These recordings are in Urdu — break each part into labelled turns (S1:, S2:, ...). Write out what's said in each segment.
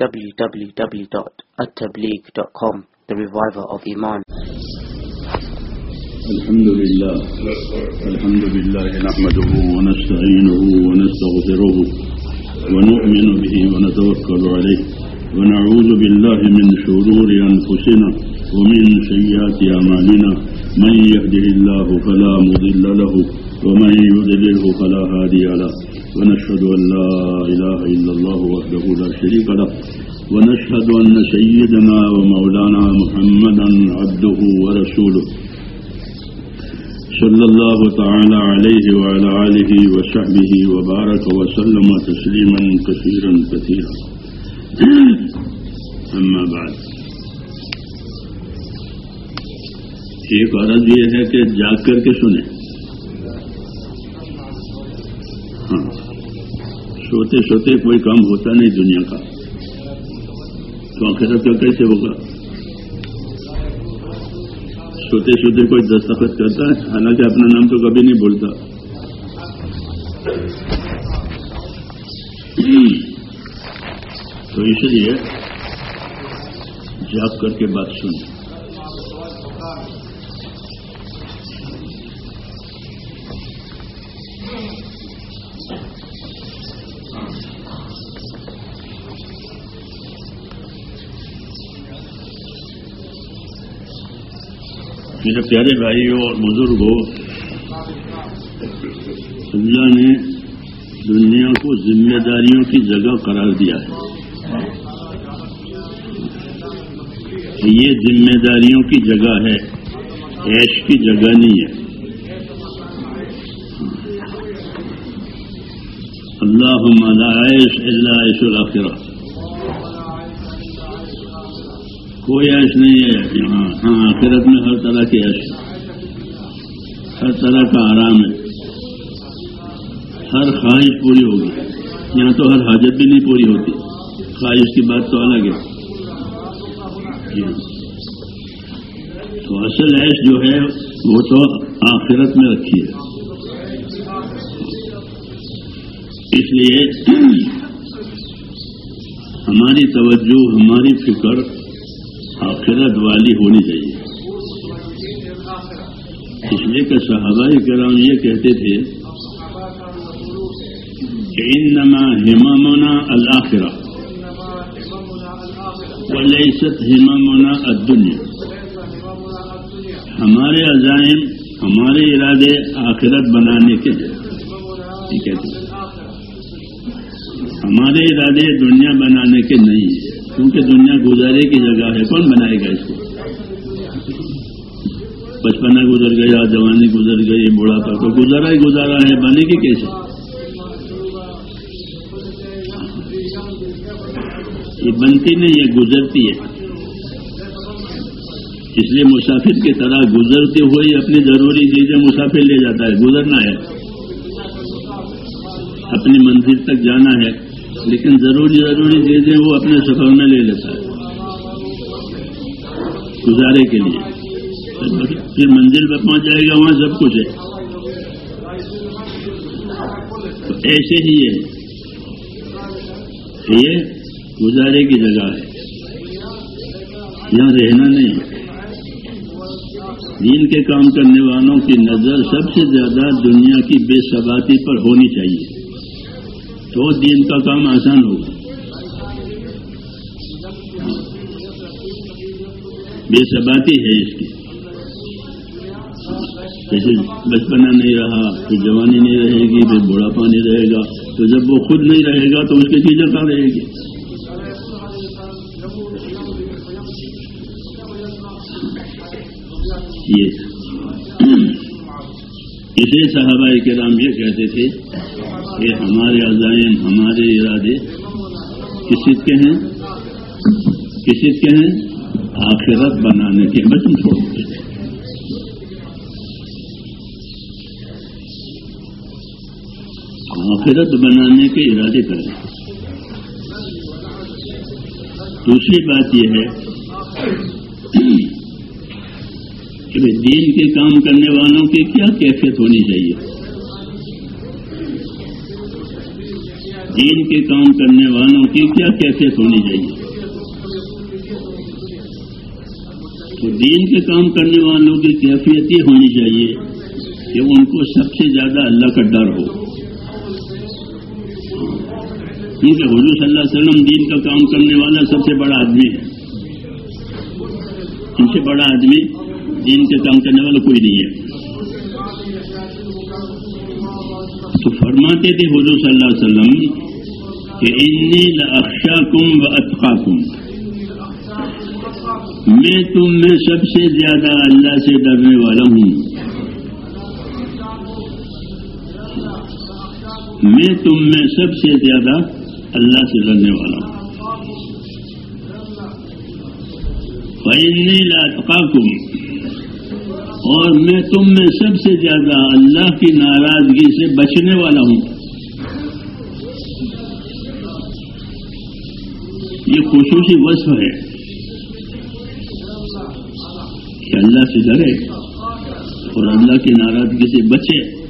S1: www.attableek.com The Reviver of Iman.
S2: الحمد لله الحمد لله نحمده ونستعينه ونستغفره ونؤمن به ونتوكل عليه ونعوذ بالله من شرور أنفسنا ومن سيئات أعمالنا من يهده الله فلا مضل له ومن يضلله فلا هادي له ونشهد أن لا إله إلا الله وحده لا شريك له، ونشهد أن سيدنا ومولانا محمدا عبده ورسوله. صلى الله تعالى عليه وعلى آله وصحبه وبارك وسلم تسليما كثيرا كثيرا. أما بعد. ایک عرض یہ ہے کہ جاگ کر کے سنیں۔ ہاں۔ سوتے سوتے کوئی کام ہوتا نہیں دنیا کا۔ تو آخرت کا کیسے ہوگا؟ سوتے سوتے کوئی دستخط کرتا ہے؟ حالانکہ اپنا نام تو کبھی نہیں بولتا تو اس لیے جاگ کر کے بات سنیں۔ میرے پیارے بھائیوں اور بزرگوں، اللہ نے دنیا کو ذمہ داریوں کی جگہ قرار دیا ہے یہ ذمہ داریوں کی جگہ ہے ایش کی جگہ نہیں ہے۔ اللہ عیش اللہ عیش الآخرہ کوئی ایش نہیں ہے۔ یہاں ہاں آخرت میں ہر طرح کی ایش ہر طرح کا آرام ہے۔ ہر خواہش پوری ہوگی۔ یہاں تو ہر حاجت بھی نہیں پوری ہوتی۔ خواہش کی بات تو الگ ہے۔ جی۔ تو اصل ایش جو ہے، وہ تو آخرت میں رکھی ہے۔ اس لیے ہماری توجہ، ہماری فکر آخرت والی ہونی چاہیے۔ اس لیے کہ صحابہ کرام یہ کہتے تھے کہ ان نما ہمامونا الآخرہ ولیست ہمامونا الدنیا۔ ہمارے عزائم، ہمارے ارادے آخرت بنانے کے لیے۔ کہتے ہمارے ارادے دنیا بنانے کے نہیں ہیں۔ کیونکہ دنیا گزارے کی جگہ ہے، کون بنائے گا اس کو؟ بچپنا گزر گیا، جوانی گزر گئی، بڑھاپا تو گزارا ہی گزارا ہے، بنے گی کیسے؟ یہ بنتی نہیں، یہ گزرتی ہے۔ اس لیے مسافر کی طرح گزرتے ہوئے اپنی ضروری چیزیں مسافر لے جاتا ہے، گزرنا ہے۔ اپنی منزل تک جانا ہے۔ لیکن ضروری ضروری چیزیں وہ اپنے سفر میں لے لیتا ہے۔ گزارے کے لیے۔ پھر منزل پہ پہنچ جائے گا، وہاں سب کچھ ہے۔ تو ایسے ہی ہے۔ یہ گزارے کی جگہ ہے۔ یہاں رہنا نہیں۔ دین کے کام کرنے والوں کی نظر سب سے زیادہ دنیا کی بے ثباتی پر ہونی چاہیے۔ تو دین کا کام آسان ہوگا۔ بے ثباتی ہے اس کی۔ جیسے بچپنا نہیں رہا، پھر جوانی نہیں رہے گی، پھر بڑھاپا نہیں رہے گا، تو جب وہ خود نہیں رہے گا تو اس کی چیزیں کہاں رہے گی؟ یہ۔ اسے صحابہ کے یہ کہتے تھے کہ ہمارے عزائم، ہمارے ارادے کسی کے ہیں؟ کسی کے ہیں؟ آخرت بنانے کے بچن چھوڑ آخرت بنانے کے ارادے کریں دوسری بات یہ ہے کہ دین کے کام کرنے والوں کی کیا کیفیت ہونی چاہیے؟ دین کے کام کرنے والوں کی کیا کیفیت ہونی چاہیے؟ تو دین کے کام کرنے والوں کی کیفیت یہ ہونی چاہیے کہ ان کو سب سے زیادہ اللہ کا ڈر ہو۔ کیونکہ حضور صلی اللہ علیہ وسلم دین کا کام کرنے والا سب سے بڑا آدمی ہے۔ ان سے بڑا آدمی دین کے کام کرنے والا کوئی نہیں ہے۔ تو فرماتے تھے حضور صلی اللہ علیہ وسلم کہ انی لخشا کم و اطخا کم میں تم میں سب سے زیادہ اللہ سے ڈرنے والا ہوں۔ میں تم میں سب سے زیادہ اللہ سے ڈرنے والا ہوں۔ فعنی لاطقا کم اور میں تم میں سب سے زیادہ اللہ کی ناراضگی سے بچنے والا ہوں۔ یہ خصوصی وصف ہے کہ اللہ سے ڈرے اور اللہ کی ناراضگی سے بچے۔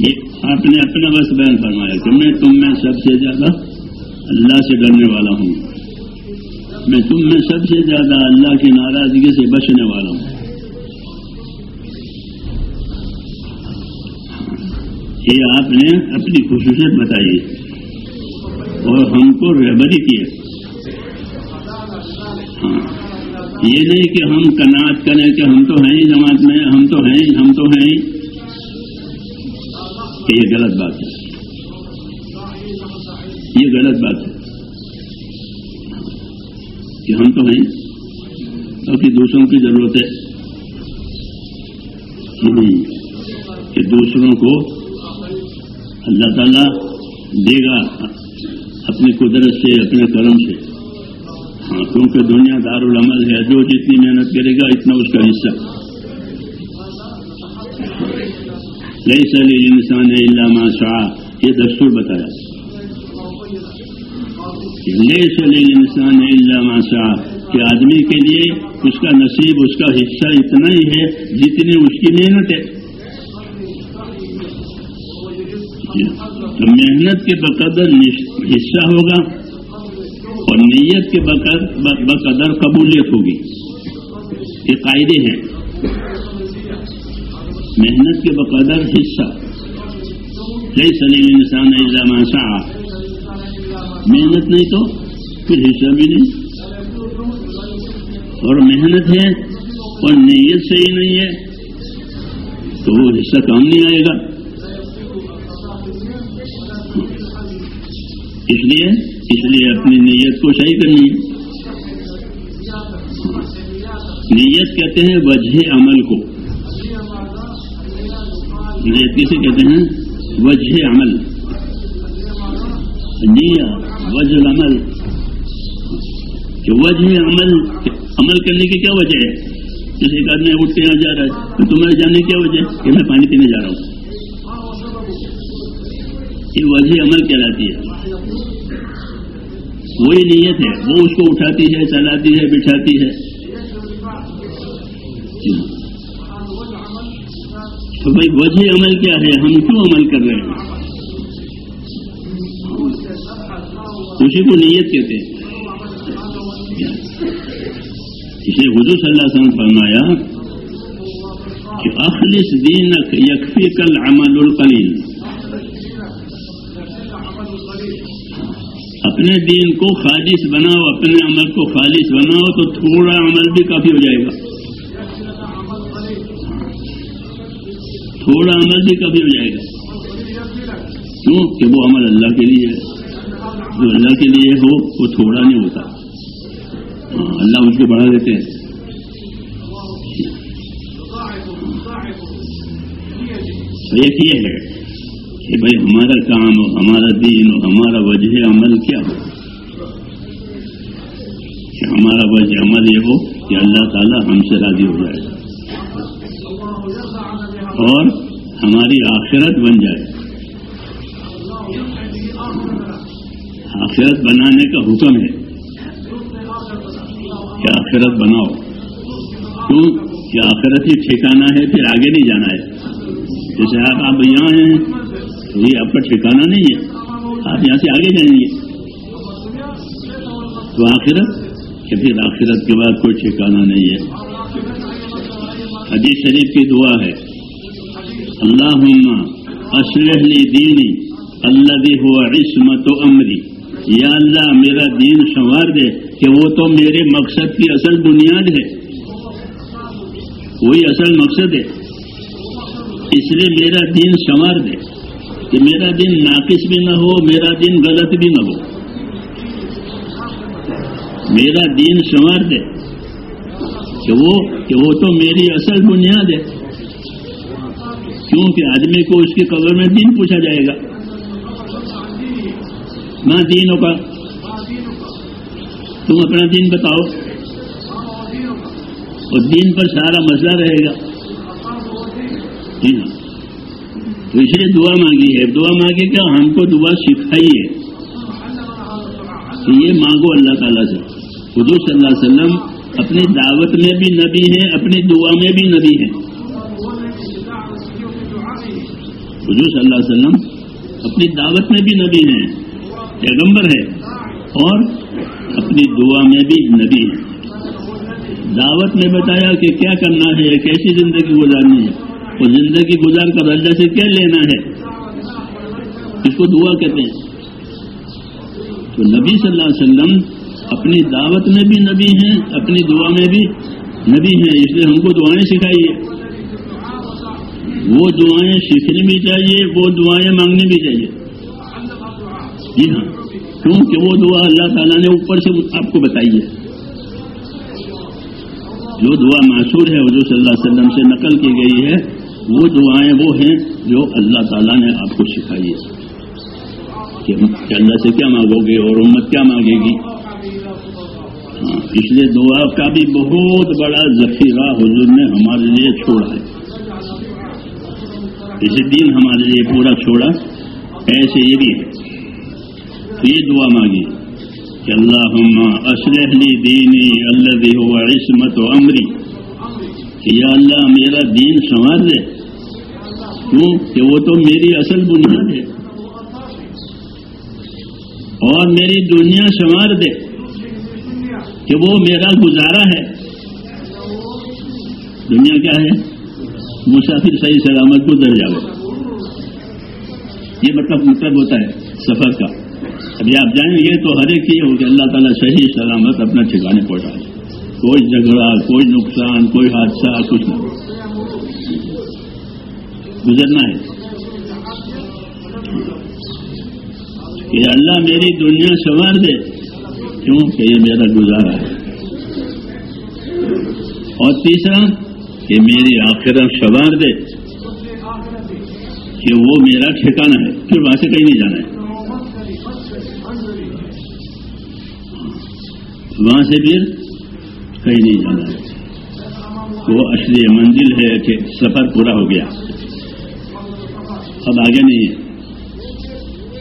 S2: یہ آپ نے اپنا وصف بیان فرمایا کہ میں تم میں سب سے زیادہ اللہ سے ڈرنے والا ہوں۔ میں تم میں سب سے زیادہ اللہ کی ناراضگی سے بچنے والا ہوں۔ یہ آپ نے اپنی خصوصیت بتائی اور ہم کو رہبری کی ہاں۔ یہ نہیں کہ ہم کناٹ کریں کہ ہم تو ہیں جماعت میں، ہم تو ہیں ہم تو ہیں یہ غلط بات ہے۔ یہ غلط بات ہے۔ کہ ہم تو ہیں کیونکہ دوسروں کی ضرورت ہے۔ کہ دوسروں کو اللہ تعالیٰ دے گا اپنی قدرت سے، اپنے کرم سے۔ ہاں کیونکہ دنیا دار العمل ہے، جو جتنی محنت کرے گا، اتنا اس کا حصہ۔ کئی سلی انسان علامہ شاہ یہ دستور بتایا۔ انسان ماشا کہ آدمی کے لیے اس کا نصیب، اس کا حصہ اتنا ہی ہے جتنی اس کی محنت ہے۔ تو محنت کے بقدر حصہ ہوگا اور نیت کے بقدر قبولیت ہوگی۔ یہ قاعدے ہیں۔ محنت کے بقدر حصہ۔ کئی سلیم انسان علامہ شاہ محنت نہیں تو پھر حصہ بھی نہیں۔ اور محنت ہے اور نیت صحیح نہیں ہے تو وہ حصہ کام نہیں آئے گا۔ اس لیے اس لیے اپنی نیت کو صحیح کرنی ہے۔ نیت کہتے ہیں وجہ عمل کو۔ نیت کسے کہتے ہیں؟ وجہ عمل۔ نیت۔ وجہ عمل کہ وجہ عمل عمل کرنے کی کیا وجہ ہے؟ جیسے ایک آدمی اٹھ کے یہاں جا رہا ہے، تو تمہارے جانے کی کیا وجہ ہے؟ کہ میں پانی پینے جا رہا ہوں۔ یہ وجہ عمل کہلاتی ہے۔ وہی نیت ہے، وہ اس کو اٹھاتی ہے، چلاتی ہے، بٹھاتی ہے۔ تو بھائی، وجہ عمل کیا ہے؟ ہم کیوں عمل کر رہے ہیں؟ اسی کو نیت کہتے ہیں۔ اسے حضور صلی اللہ علیہ وسلم فرمایا کہ اخلص دین یکفی کل عمل القلیل۔ اپنے دین کو خالص بناؤ، اپنے عمل کو خالص بناؤ تو تھوڑا عمل بھی کافی ہو جائے گا۔ تھوڑا عمل بھی کافی ہو جائے گا۔ کیوں؟ کہ وہ عمل اللہ کے لیے ہے۔ جو اللہ کے لیے ہو وہ تھوڑا نہیں ہوتا۔ ہاں، اللہ اس کو بڑھا دیتے ہیں۔ ایک یہ ہے کہ بھائی ہمارا کام اور ہمارا دین اور ہمارا وجہ عمل کیا ہو؟ کہ ہمارا وجہ عمل یہ ہو کہ اللہ تعالیٰ ہم سے راضی ہو جائے اور ہماری آخرت بن جائے۔ آخرت بنانے کا حکم ہے۔ کہ آخرت بناؤ؟ کیوں؟ کہ آخرت ہی ٹھکانا ہے، پھر آگے نہیں جانا ہے؟ جیسے آپ آپ یہاں ہیں وہی آپ کا ٹھکانا نہیں ہے۔ آپ یہاں سے آگے جائیں گے۔ تو آخرت؟ کہ پھر آخرت کے بعد کوئی ٹھکانا نہیں ہے۔ حدیث شریف کی دعا ہے۔ اللہ اسلح لی دینی اللہ ہوا عصمت و امری۔ یا اللہ، میرا دین سنوار دے کہ وہ تو میرے مقصد کی اصل بنیاد ہے۔ وہی اصل مقصد ہے۔ اس لیے میرا دین سنوار دے کہ میرا دن ناقص بھی نہ ہو، میرا دن غلط بھی نہ ہو۔ میرا دین سنوار دے کہ وہ کہ وہ تو میری اصل بنیاد ہے۔ کیونکہ آدمی کو اس کی قبر میں دین پوچھا جائے گا۔ نہ دینوں کا۔ تم اپنا دین بتاؤ۔ اور دین پر سارا مسئلہ رہے گا۔ جی ہاں۔ تو اس لیے دعا مانگی ہے۔ دعا مانگی کیا ہم کو دعا سکھائی ہے کہ یہ مانگو اللہ تعالیٰ سے۔ حضور صلی اللہ علیہ وسلم اپنی دعوت میں بھی نبی ہیں، اپنی دعا میں بھی نبی ہیں۔ حضور صلی اللہ علیہ وسلم اپنی دعوت میں بھی نبی ہیں۔ پیغمبر ہے اور اپنی دعا میں بھی نبی ہے۔ دعوت میں بتایا کہ کیا کرنا ہے کیسی زندگی گزارنی ہے۔ وہ زندگی گزار کر اللہ سے کیا لینا ہے؟ اس کو دعا کہتے ہیں۔ تو نبی صلی اللہ علیہ وسلم اپنی دعوت میں بھی نبی ہیں، اپنی دعا میں بھی نبی ہیں، اس لیے ہم کو دعائیں سکھائیے۔ وہ دعائیں سیکھنی بھی چاہیے، وہ دعائیں مانگنی بھی چاہیے۔ جی ہاں۔ کیونکہ وہ دعا اللہ تعالیٰ نے اوپر سے آپ کو بتائی ہے۔ جو دعا معصور ہے، حضور صلی اللہ علیہ وسلم سے نقل کی گئی ہے، وہ دعائیں وہ ہیں جو اللہ تعالیٰ نے آپ کو سکھائی ہے۔ کہ اللہ سے کیا مانگو گے اور امت کیا مانگے گی؟ ہاں اس لیے دعا کا بھی بہت بڑا ذخیرہ حضور نے ہمارے لیے چھوڑا ہے۔ اسی دن ہمارے لیے پورا چھوڑا۔ ایسے یہ بھی ہے۔ یہ دعا مانگی کہ اللہ اسلح لی دینی اللہ ہوا عصمت و امری کہ یا اللہ میرا دین سنوار دے۔ کیوں کہ وہ تو میری اصل بنیاد ہے۔ اور میری دنیا سنوار دے۔ کہ وہ میرا گزارا ہے۔ دنیا کیا ہے؟ مسافر صحیح سلامت کو در جاؤ یہ مطلب مطلب ہوتا ہے سفر کا۔ ابھی آپ جائیں گے تو ہر ایک یہ ہو کہ اللہ تعالیٰ صحیح سلامت اپنا ٹھکانے پہنچا دے۔ کوئی جھگڑا، کوئی نقصان، کوئی حادثہ، کچھ نہ۔ گزرنا ہے۔ کہ اللہ میری دنیا سنوار دے۔ کیوں؟ کہ یہ میرا گزارا ہے۔ اور تیسرا، کہ میری آخرت سوار دے۔ کہ وہ میرا ٹھکانا ہے۔ پھر وہاں سے کہیں نہیں جانا ہے۔ وہاں سے پھر کہیں نہیں جانا ہے۔ وہ اصلی منزل ہے کہ سفر پورا ہو گیا۔ اب آگے نہیں ہے۔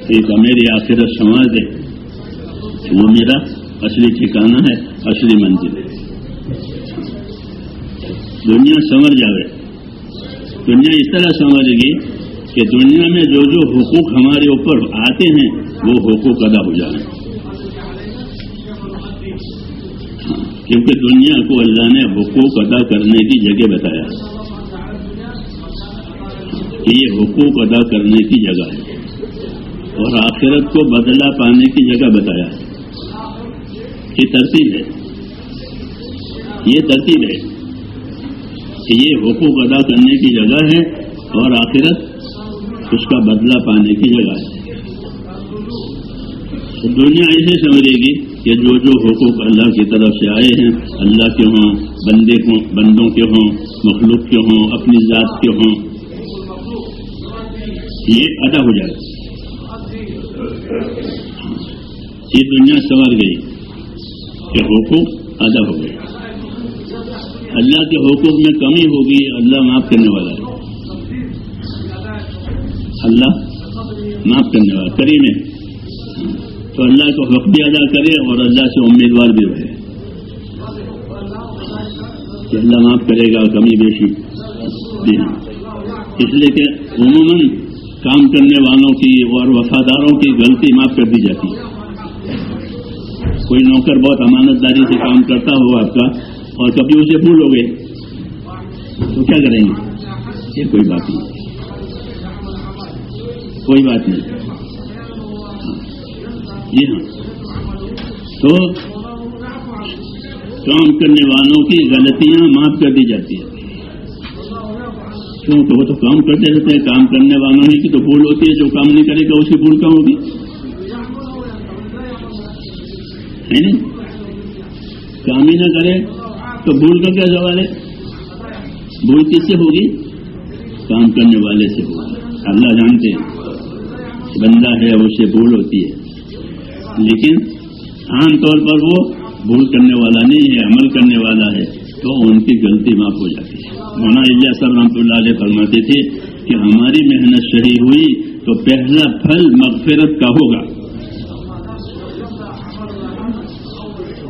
S2: ایک میری آخرت سماج دے وہ میرا اصلی ٹھکانا ہے، اصلی منزل ہے۔ دنیا سمجھ جاوے۔ دنیا اس طرح سمجھے گی کہ دنیا میں جو جو حقوق ہمارے اوپر آتے ہیں، وہ حقوق ادا ہو جائیں کیونکہ دنیا کو اللہ نے حقوق ادا کرنے کی جگہ بتایا۔ کہ یہ حقوق ادا کرنے کی جگہ ہے۔ اور آخرت کو بدلا پانے کی جگہ بتایا۔ ہے یہ ترتیب ہے۔ یہ ترتیب ہے کہ یہ حقوق ادا کرنے کی جگہ ہے اور آخرت اس کا بدلہ پانے کی جگہ ہے۔ دنیا ایسے سمجھے گی کہ جو جو حقوق اللہ کی طرف سے آئے ہیں، اللہ کے ہوں، بندے کو بندوں کے ہوں، مخلوق کے ہوں، اپنی ذات کے ہوں، یہ ادا ہو جائے۔ یہ دنیا سنور گئی کہ حقوق ادا ہو گئے۔ اللہ کے حقوق میں کمی ہوگی، اللہ معاف کرنے والا ہے۔ اللہ معاف کرنے والا، کریم ہے۔ تو اللہ کو حق بھی ادا کرے اور اللہ سے امیدوار بھی رہے۔ کہ اللہ معاف کرے گا کمی بیشی۔ جی ہاں۔ اس لیے کہ عموماً کام کرنے والوں کی اور وفاداروں کی غلطی معاف کر دی جاتی۔ ہے کوئی نوکر بہت امانت داری سے کام کرتا ہو آپ کا اور کبھی اسے بھول ہو گئے۔ تو کیا کریں گے؟ یہ کوئی بات نہیں۔ کوئی بات نہیں۔ جی ہاں تو کام کرنے والوں کی غلطیاں معاف کر دی جاتی ہیں۔ کیوں؟ کہ وہ تو کام کرتے رہتے ہیں۔ کام کرنے والوں کی تو بھول ہوتی ہے۔ جو کام نہیں کرے گا، اس کی بھول کہاں ہوگی؟ ہے نا کام ہی نہ کرے تو بھول کا کیا سوال ہے؟ بھول کس سے ہوگی؟ کام کرنے والے سے ہوگی۔ اللہ جانتے ہیں۔ بندہ ہے اس سے بھول ہوتی ہے۔ لیکن عام طور پر وہ بھول کرنے والا نہیں ہے، عمل کرنے والا ہے، تو ان کی غلطی معاف ہو جاتی ہے۔ مولانا صاحب رحمۃ اللہ علیہ فرماتے تھے کہ ہماری محنت صحیح ہوئی تو پہلا پھل مغفرت کا ہوگا۔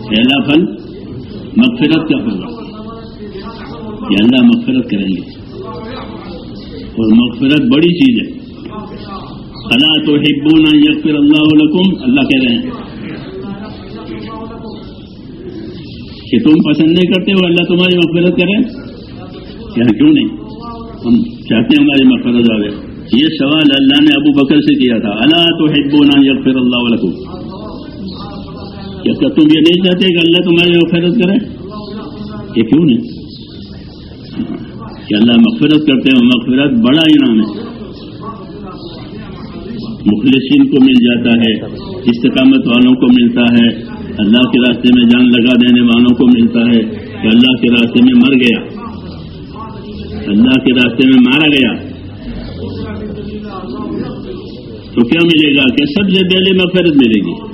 S2: پہلا پھل مغفرت کا ہوگا۔ کہ اللہ مغفرت کریں گے۔ اور مغفرت بڑی چیز ہے۔ اللہ تو ہبونا یقر اللہ علکم اللہ کہہ رہے ہیں. کہ تم پسند نہیں کرتے ہو اللہ تمہاری مغفرت کرے؟ یعنی کیوں نہیں؟ ہم چاہتے ہیں ہماری مغفرت آ یہ سوال اللہ نے ابو بکر سے کیا تھا۔ اللہ تو ہبونا یغفر اللہ علیکم کیا تم یہ نہیں چاہتے کہ اللہ تمہاری مغفرت کرے، یہ کیوں نہیں؟ کہ اللہ مغفرت کرتے ہیں، مغفرت بڑا انعام ہے۔ مخلصین کو مل جاتا ہے، استقامت والوں کو ملتا ہے۔ اللہ کے راستے میں جان لگا دینے والوں کو ملتا ہے کہ اللہ کے راستے میں مر گیا۔ اللہ کے راستے میں مارا گیا۔ تو کیا ملے گا کہ سب سے پہلے مفرت ملے گی۔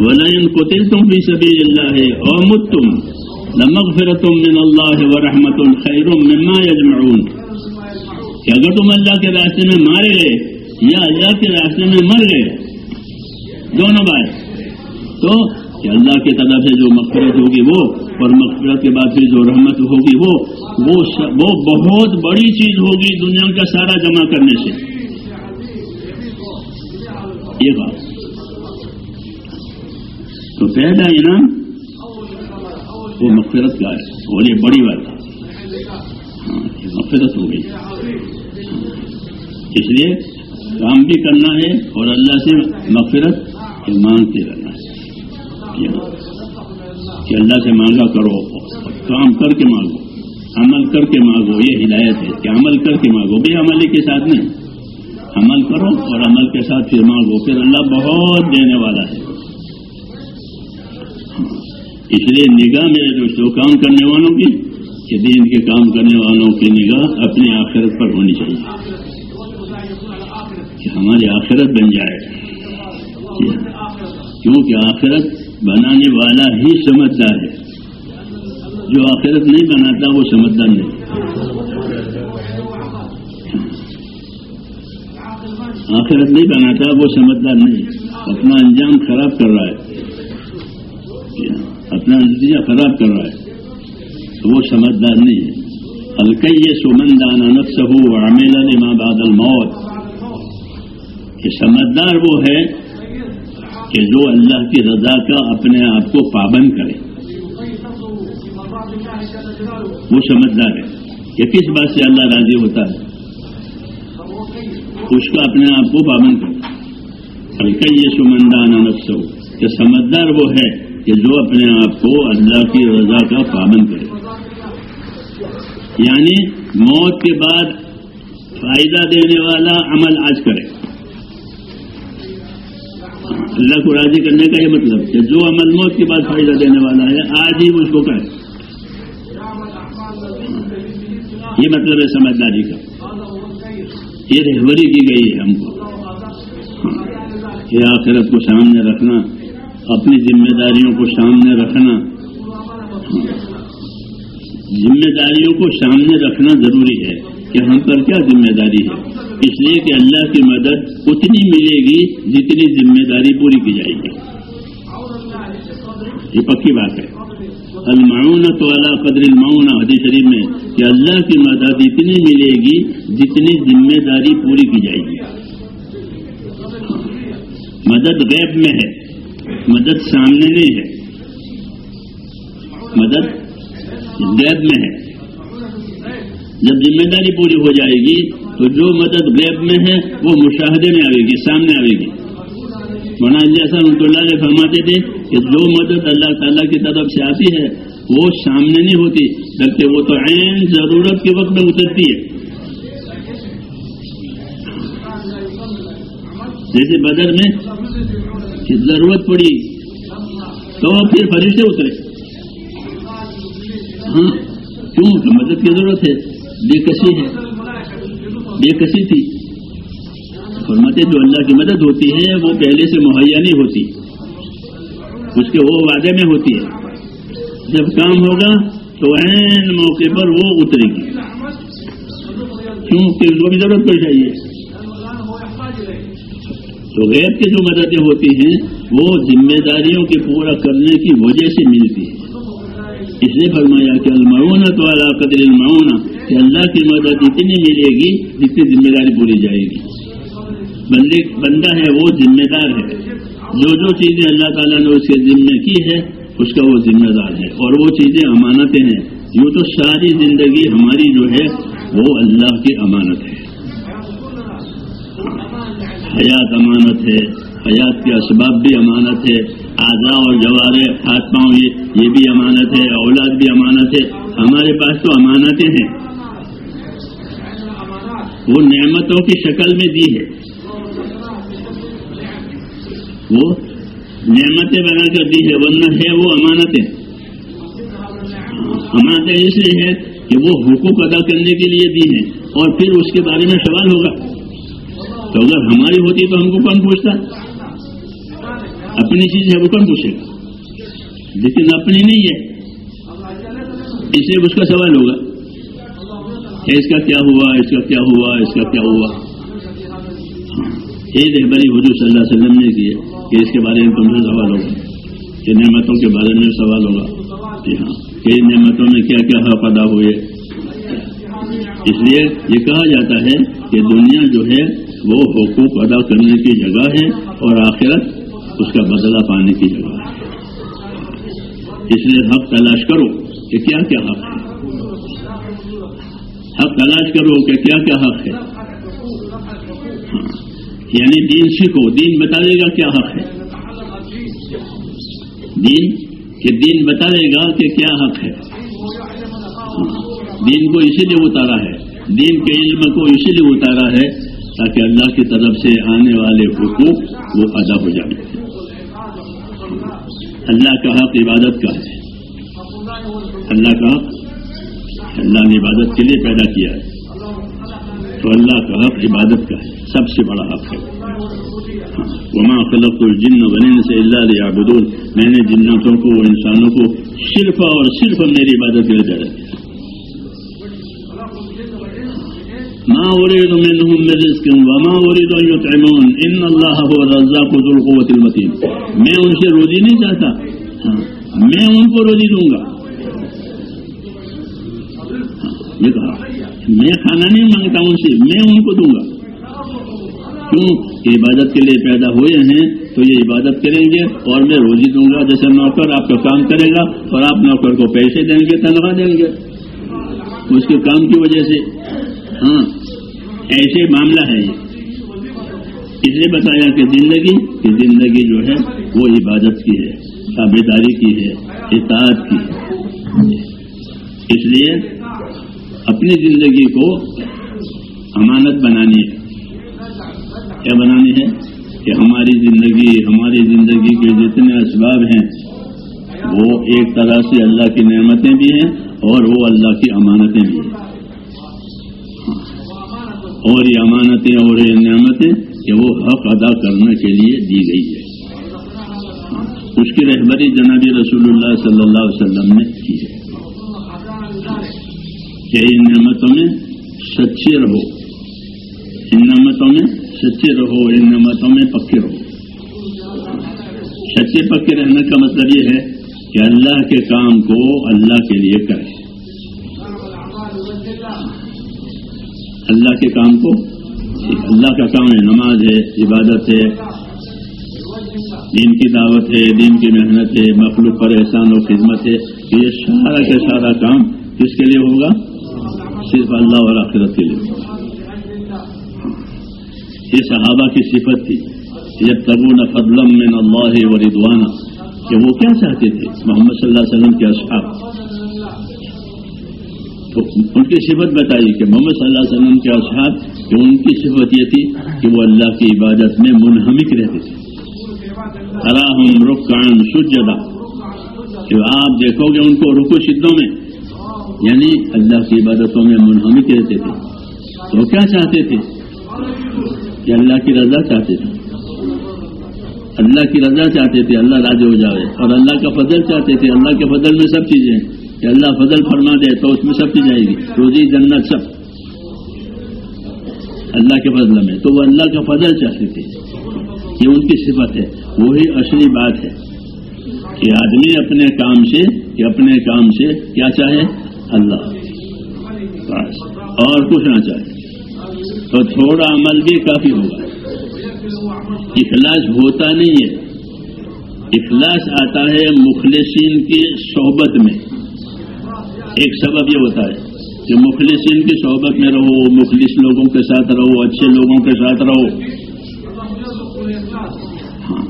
S2: ولین کو تل تم بھی سبھی اللہ ہے اور مت تم نمک پھر تم من اللہ و رحمت خیر مما یجمعون کہ اگر تم اللہ کے راستے میں مارے گئے یا اللہ کے راستے میں مر گئے۔ دونوں بات۔ تو کہ اللہ کی طرف سے جو مغفرت ہوگی وہ، اور مغفرت کے بعد پھر جو رحمت ہوگی وہ وہ بہت بڑی چیز ہوگی دنیا کا سارا جمع کرنے سے۔ یہ بات۔ تو پہلا انعام وہ مغفرت کا ہے۔ اور یہ بڑی بات۔ ہے مغفرت ہو گئی اس لیے کام بھی کرنا ہے اور اللہ سے مغفرت مانگتے رہنا ہے۔ کہ اللہ سے مانگا کرو کام کر کے مانگو۔ عمل کر کے مانگو، یہ ہدایت ہے۔ کہ عمل کر کے مانگو بھی عملی کے ساتھ نہیں۔ عمل کرو اور عمل کے ساتھ پھر مانگو۔ پھر اللہ بہت دینے والا ہے۔ اس لیے نگاہ میرے دوستوں کام کرنے والوں کی، کہ دین کے کام کرنے والوں کی نگاہ اپنی آخرت پر ہونی چاہیے۔ کہ ہماری آخرت بن جائے۔ کیونکہ آخرت بنانے والا ہی سمجھدار ہے۔ جو آخرت نہیں بناتا وہ سمجھدار نہیں۔ آخرت نہیں بناتا وہ سمجھدار نہیں۔ اپنا انجام خراب کر رہا ہے۔ اپنا نتیجہ خراب کر رہا ہے۔ وہ سمجھدار نہیں ہے۔ الکئی سمندان انت ہو عاملہ ماں بادل موت کہ سمجھدار وہ ہے کہ جو اللہ کی رضا کا اپنے آپ کو پابند کرے۔ وہ سمجھدار ہے کہ کس بات سے اللہ راضی ہوتا ہے؟ اس کا اپنے آپ کو پابند کرے۔ ہلکا یہ سمندان نفس ہو کہ سمجھدار وہ ہے کہ جو اپنے آپ کو اللہ کی رضا کا پابند کرے۔ یعنی موت کے بعد فائدہ دینے والا عمل آج کرے۔ اللہ کو راضی کرنے کا یہ مطلب کہ جو عمل موت کے بعد فائدہ دینے والا ہے، آج ہی مجھ کو کرے یہ مطلب ہے سمجھداری کا۔ یہ رہبری کی گئی ہے ہم کو۔ یہ آخرت کو سامنے رکھنا، اپنی ذمہ داریوں کو سامنے رکھنا۔ ذمہ داریوں کو سامنے رکھنا ضروری ہے کہ ہم پر کیا ذمہ داری ہے؟ اس لیے کہ اللہ کی مدد اتنی ملے گی جتنی ذمہ داری پوری کی جائے گی۔ یہ پکی بات ہے۔ المعونت والا قدر المعون حدیث شریف میں کہ اللہ کی مدد اتنی ملے گی جتنی ذمہ داری پوری کی جائے گی۔ مدد غیب میں ہے، مدد سامنے نہیں ہے۔ مدد غیب میں ہے۔ جب ذمہ داری پوری ہو جائے گی تو جو مدد غیب میں ہے وہ مشاہدے میں آئے گی، سامنے آئے گی۔ مولانا جیسا رحمۃ اللہ علیہ فرماتے تھے کہ جو مدد اللہ تعالیٰ کی طرف سے آتی ہے، وہ سامنے نہیں ہوتی، بلکہ وہ تو عین ضرورت کے وقت میں اترتی ہے۔ جیسے بدر میں ضرورت پڑی، تو پھر فرشتے اترے۔ ہاں کیوں؟ مدد کی ضرورت ہے بے کسی ہے۔ بے کسی تھی؟ فرماتے جو اللہ کی مدد ہوتی ہے، وہ پہلے سے مہیا نہیں ہوتی۔ اس کے وہ وعدے میں ہوتی ہے۔ جب کام ہوگا تو این موقع پر وہ اترے گی۔ کیوں کہ کو بھی ضرورت پڑ جائیے تو غیر کی جو مددیں ہوتی ہیں، وہ ذمہ داریوں کے پورا کرنے کی وجہ سے ملتی ہے۔ اس لیے فرمایا کہ المعونت والا قدر المعونہ۔ کہ اللہ کی مدد اتنی ملے گی جتنی ذمہ داری پوری جائے گی۔ بندے، بندہ ہے، وہ ذمہ دار ہے۔ جو جو چیزیں اللہ تعالیٰ نے اس کے ذمہ کی ہے، اس کا وہ ذمہ دار ہے۔ اور وہ چیزیں امانتیں ہیں۔ یوں تو ساری زندگی ہماری جو ہے، وہ اللہ کی امانت ہے۔ حیات امانت ہے۔ حیات کے اسباب بھی امانت ہے۔ اعضاء اور جوارے ہاتھ پاؤں یہ بھی امانت ہے۔ اولاد بھی امانت ہے۔ ہمارے پاس تو امانتیں ہیں۔ وہ نعمتوں کی شکل میں دی ہے۔ وہ نعمتیں بنا کر دی ہے، ورنہ ہے وہ امانتیں۔ امانتیں اس لیے ہے کہ وہ حقوق ادا کرنے کے لیے دی ہیں۔ اور پھر اس کے بارے میں سوال ہوگا۔ تو اگر ہماری ہوتی تو ہم کو کون پوچھتا؟ اپنی چیز ہے وہ کون پوچھے؟ گا لیکن اپنی نہیں ہے۔ اس لیے اس کا سوال ہوگا۔ اس کا کیا ہوا، اس کا کیا ہوا، اس کا کیا ہوا؟ یہ رہبری حضور صلی اللہ علیہ وسلم نے کی کہ اس کے بارے میں تم سے سوال ہوگا، کہ نعمتوں کے بارے میں سوال ہوگا۔ جی ہاں کہ نعمتوں میں کیا کیا حق ادا ہوئے۔ اس لیے یہ کہا جاتا ہے کہ دنیا جو ہے، وہ حقوق ادا کرنے کی جگہ ہے اور آخرت اس کا بدلہ پانے کی جگہ ہے۔ اس لیے حق تلاش کرو کہ کیا کیا حق ہے۔ حق تلاش کرو کہ کیا کیا حق ہے۔ ہاں، یعنی دین سیکھو، دین بتا دے گا کیا حق ہے۔ دین، کہ دین بتا دے گا کہ کیا حق ہے۔ ہاں، دین کو اسی لیے اتارا ہے۔ دین کے علم کو اسی لیے اتارا ہے تاکہ اللہ کی طرف سے آنے والے حقوق وہ ادا ہو جائے اللہ کا حق عبادت کا ہے۔ اللہ کا حق اللہ نے عبادت کے لیے پیدا کیا ہے۔ تو اللہ کا حق عبادت کا ہے، سب سے بڑا حق ہے۔ وما خلق الجن بننے سے اللہ علیہ میں نے جنتوں کو انسانوں کو صرف اور صرف میری عبادت کے لیے پیدا کیا۔ ماں اريد منهم من رزق وما اريد ان يطعمون۔ ان الله هو الرزاق ذو القوه المتين۔ میں ان سے روزی نہیں چاہتا۔ ہاں، میں ان کو روزی دوں گا۔ یہ کہا میں کھانا نہیں مانگتا ان سے، میں ان کو دوں گا۔ کیوں؟ عبادت کے لیے پیدا ہوئے ہیں تو یہ عبادت کریں گے اور میں روزی دوں گا۔ جیسے نوکر آپ کا کام کرے گا اور آپ نوکر کو پیسے دیں گے، تنخواہ دیں گے۔ اس کے کام کی وجہ سے۔ ہاں ایسے معاملہ ہے۔ یہ اس لیے بتایا کہ زندگی کی زندگی جو ہے وہ عبادت کی ہے تابے کی ہے، اطاعت کی ہے۔ اس لیے اپنی زندگی کو امانت بنانی ہے۔ کیا بنانی ہے؟ کہ ہماری زندگی ہماری زندگی کے جتنے اسباب ہیں، وہ ایک طرح سے اللہ کی نعمتیں بھی ہیں اور وہ اللہ کی امانتیں بھی ہیں۔ اور یہ امانتیں اور یہ نعمتیں کہ وہ حق ادا کرنے کے لیے دی گئی ہے۔ اس کی رہبری جناب رسول اللہ صلی اللہ علیہ وسلم نے کی ہے۔ کہ ان نعمتوں میں سچے رہو۔ ان نعمتوں میں سچے رہو، ان نعمتوں میں پکے رہو۔ سچے پکے رہنے کا مطلب یہ ہے کہ اللہ کے کام کو اللہ کے لیے کریں۔ اللہ کے کام کو اللہ کا کام ہے، نماز ہے، عبادت ہے، دین کی دعوت ہے، دین کی محنت ہے، مخلوق پر احسان و خدمت ہے۔ یہ سارا کا سارا کام کس کے لیے ہوگا؟ صرف اللہ اور آخرت کے لیے۔ یہ صحابہ کی صفت تھی۔ یہ تبون فضلم من اللہ و ردوانہ کہ وہ کیا چاہتے تھے؟ محمد صلی اللہ علیہ وسلم کے اصحاب۔ تو ان کی صفت بتائی کہ محمد صلی اللہ علیہ وسلم کے اصحاب کہ ان کی صفت یہ تھی کہ وہ اللہ کی عبادت میں منہمک رہتے تھے۔ ہراہم رکان سجدہ۔ کہ آپ دیکھو گے ان کو رکو شدوں میں یعنی اللہ کی عبادتوں میں منہمک رہتے تھے۔ تو وہ کیا چاہتے تھے؟ کہ اللہ کی رضا چاہتے تھے۔ اللہ کی رضا چاہتے تھے، اللہ راضی ہو جاوے۔ اور اللہ کا فضل چاہتے تھے، اللہ کے فضل میں سب چیزیں۔ ہیں کہ اللہ فضل فرما دے تو اس میں سب چیز آئے گی۔ روزی، جنت، سب۔ اللہ کے فضل میں۔ تو وہ اللہ کا فضل چاہتے تھے۔ یہ ان کی صفت ہے۔ وہی اصلی بات ہے۔ کہ آدمی اپنے کام سے، کہ اپنے کام سے کیا چاہے؟ اللہ۔ اور کچھ نہ چاہے۔ تو تھوڑا عمل بھی کافی ہوگا۔ اخلاص ہوتا نہیں ہے۔ اخلاص آتا ہے مخلصین کی صحبت میں۔ ایک سبب یہ ہوتا ہے کہ مخلصین کی صحبت میں رہو، مخلص لوگوں کے ساتھ رہو، اچھے لوگوں کے ساتھ رہو۔ ہاں۔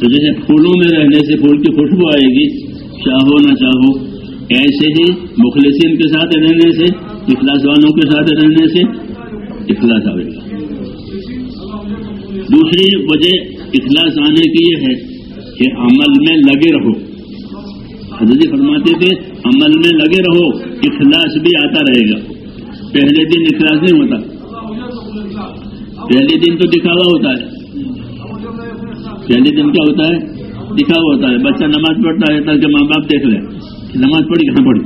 S2: تو جیسے پھولوں میں رہنے سے پھول کی خوشبو آئے گی، چاہو نہ چاہو ایسے ہی مخلصین کے ساتھ رہنے سے، اخلاص والوں کے ساتھ رہنے سے اخلاص آئے گا۔ دوسری وجہ اخلاص آنے کی یہ ہے کہ عمل میں لگے رہو۔ حضرت فرماتے تھے، عمل میں لگے رہو، اخلاص بھی آتا رہے گا۔ پہلے دن اخلاص نہیں ہوتا۔ پہلے دن تو دکھاوا ہوتا ہے۔ پہلے دن کیا ہوتا ہے؟ دکھاوا ہوتا ہے۔ بچہ نماز پڑھتا ہے تاکہ ماں باپ دیکھ لیں۔ نماز پڑھی کہاں پڑھی؟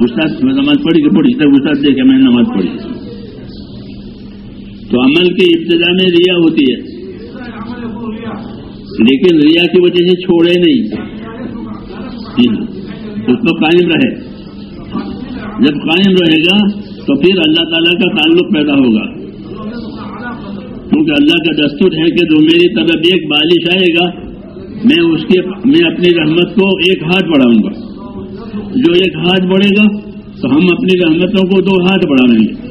S2: استاد نماز پڑھی کہ پڑھی؟ تب استاد دیکھے میں نماز پڑھی۔ تو عمل کی ابتدا میں ریا ہوتی ہے۔ لیکن ریا کی وجہ سے چھوڑے نہیں۔ جی ہاں۔ اس میں قائم رہے۔ جب قائم رہے گا تو پھر اللہ تعالیٰ کا تعلق پیدا ہوگا۔ کیونکہ اللہ کا دستور ہے کہ جو میری طرف ایک بارش آئے گا میں اس کے میں اپنی رحمت کو ایک ہاتھ بڑھاؤں گا۔ جو ایک ہاتھ بڑھے گا، تو ہم اپنی رحمتوں کو دو ہاتھ بڑھا لیں گے۔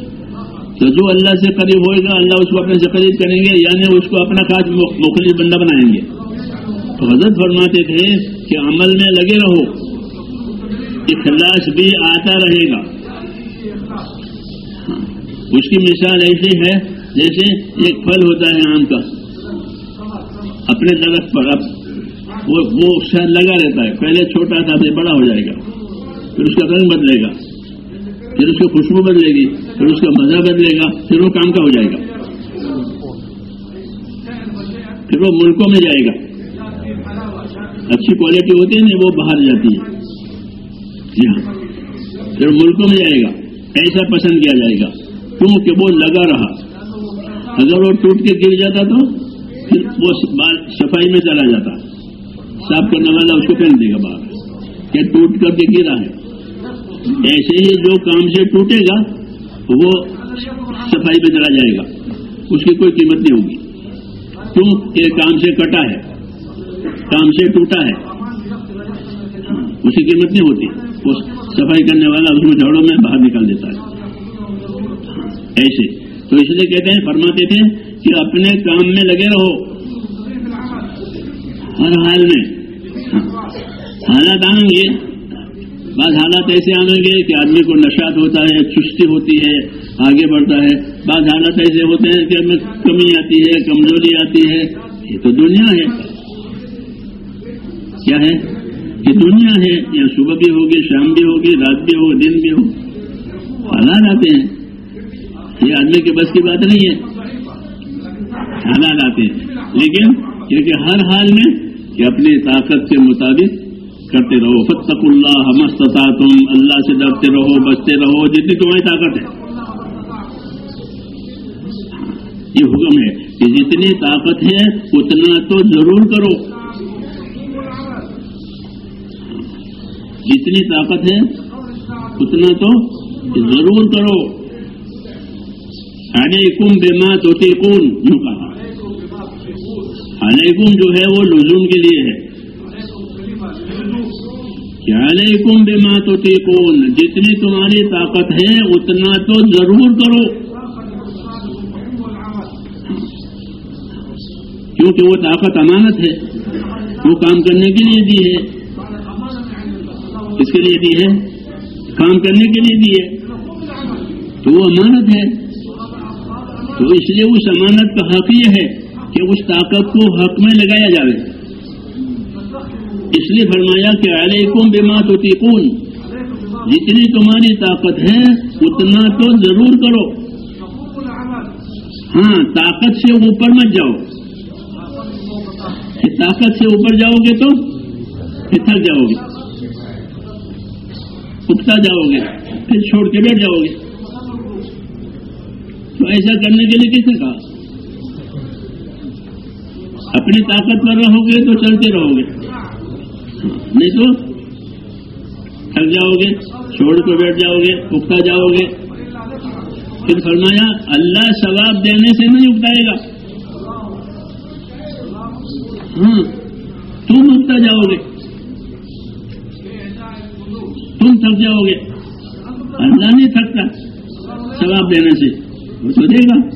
S2: تو جو اللہ سے قریب ہوئے گا، اللہ اس کو اپنے سے قریب کریں گے یعنی اس کو اپنا کاج مختلف بندہ بنائیں گے۔ تو حضرت فرماتے تھے کہ عمل میں لگے رہو، اخلاص بھی آتا رہے گا۔ اس کی مثال ایسی ہے، جیسے ایک پھل ہوتا ہے آم کا۔ اپنے درخت پر، اب وہ وہ شاید لگا رہتا ہے۔ پہلے چھوٹا تھا پھر بڑا ہو جائے گا۔ پھر اس کا رنگ بدلے گا۔ پھر اس کی خوشبو بدلے گی۔ پھر اس کا مزہ بدلے گا۔ پھر وہ کام کا ہو جائے گا۔ پھر وہ ملکوں میں جائے گا۔ اچھی کوالٹی ہوتی ہے نا، وہ باہر جاتی ہے۔ جی ہاں۔ پھر ملکوں میں جائے گا۔ ایسا پسند کیا جائے گا۔ کیونکہ وہ لگا رہا۔ اگر وہ ٹوٹ کے گر جاتا تو پھر وہ صفائی میں چلا جاتا۔ صاف کرنے والا اس کو پہن دے گا باہر کہ ٹوٹ کر کے گرا ہے؟ ایسے ہی جو کام سے ٹوٹے گا، وہ صفائی میں چلا جائے گا۔ اس کی کوئی قیمت نہیں ہوگی۔ کیوں کہ کام سے کٹا ہے، کام سے ٹوٹا ہے اس کی قیمت نہیں ہوتی۔ وہ صفائی کرنے والا اس میں جھاڑوں میں باہر نکال دیتا ہے۔ ایسے۔ تو اس لیے کہتے ہیں، فرماتے تھے کہ اپنے کام میں لگے رہو۔ ہر حال میں حالات آئیں گے بعض حالات ایسے آئیں گے کہ آدمی کو نشات ہوتا ہے، چستی ہوتی ہے، آگے بڑھتا ہے۔ بعض حالات ایسے ہوتے ہیں کہ ہمیں کمی آتی ہے، کمزوری آتی ہے۔ یہ تو دنیا ہے۔ کیا ہے؟ یہ دنیا ہے۔ یا صبح بھی ہوگی، شام بھی ہوگی، رات بھی ہو دن بھی ہو حالات آتے ہیں۔ یہ آدمی کے بس کی بات نہیں ہے۔ حالات آتے ہیں۔ لیکن کیونکہ ہر حال میں کہ اپنی طاقت کے مطابق کرتے رہو۔ فتق اللہ ہمستتا تم اللہ سے ڈرتے رہو، بچتے رہو، جتنی تمہاری طاقت ہے۔ یہ حکم ہے کہ جتنی طاقت ہے، اتنا تو ضرور کرو۔ جتنی طاقت ہے، اتنا تو ضرور کرو۔ علیکم بما تطیقون یوں کہا۔ علیکم جو ہے، وہ لزوم کے لیے ہے۔ علیکم بما تطیقون۔ جتنی تمہاری طاقت ہے، اتنا تو ضرور کرو۔ کیونکہ وہ طاقت امانت ہے، وہ کام کرنے کے لیے دی ہے۔ کس کے لیے دی ہے؟ کام کرنے کے لیے دی ہے۔ تو وہ امانت ہے۔ تو اس لیے اس امانت کا حق یہ ہے کہ اس طاقت کو حق میں لگایا جائے اس لیے فرمایا کہ علیکم بما تطیقون۔ جتنی تمہاری طاقت ہے، اتنا تو ضرور کرو۔ ہاں طاقت سے اوپر مت جاؤ۔ طاقت سے اوپر جاؤ گے تو پھر تھک جاؤ گے۔ اٹھتا جاؤ گے۔ پھر چھوڑ کے بیٹھ جاؤ گے۔ تو ایسا کرنے کے لیے کس نے کہا؟ اپنی طاقت پر رہو گے تو چلتے رہو گے۔ نہیں تو تھک جاؤ گے، چھوڑ کے بیٹھ جاؤ گے اگتا جاؤ گے۔ پھر فرمایا، اللہ ثواب دینے سے نہیں اگتائے گا۔ ہاں تم اگتا جاؤ گے۔ تم تھک جاؤ گے۔ اللہ نہیں تھکتا ثواب دینے سے۔ وہ تو دے گا۔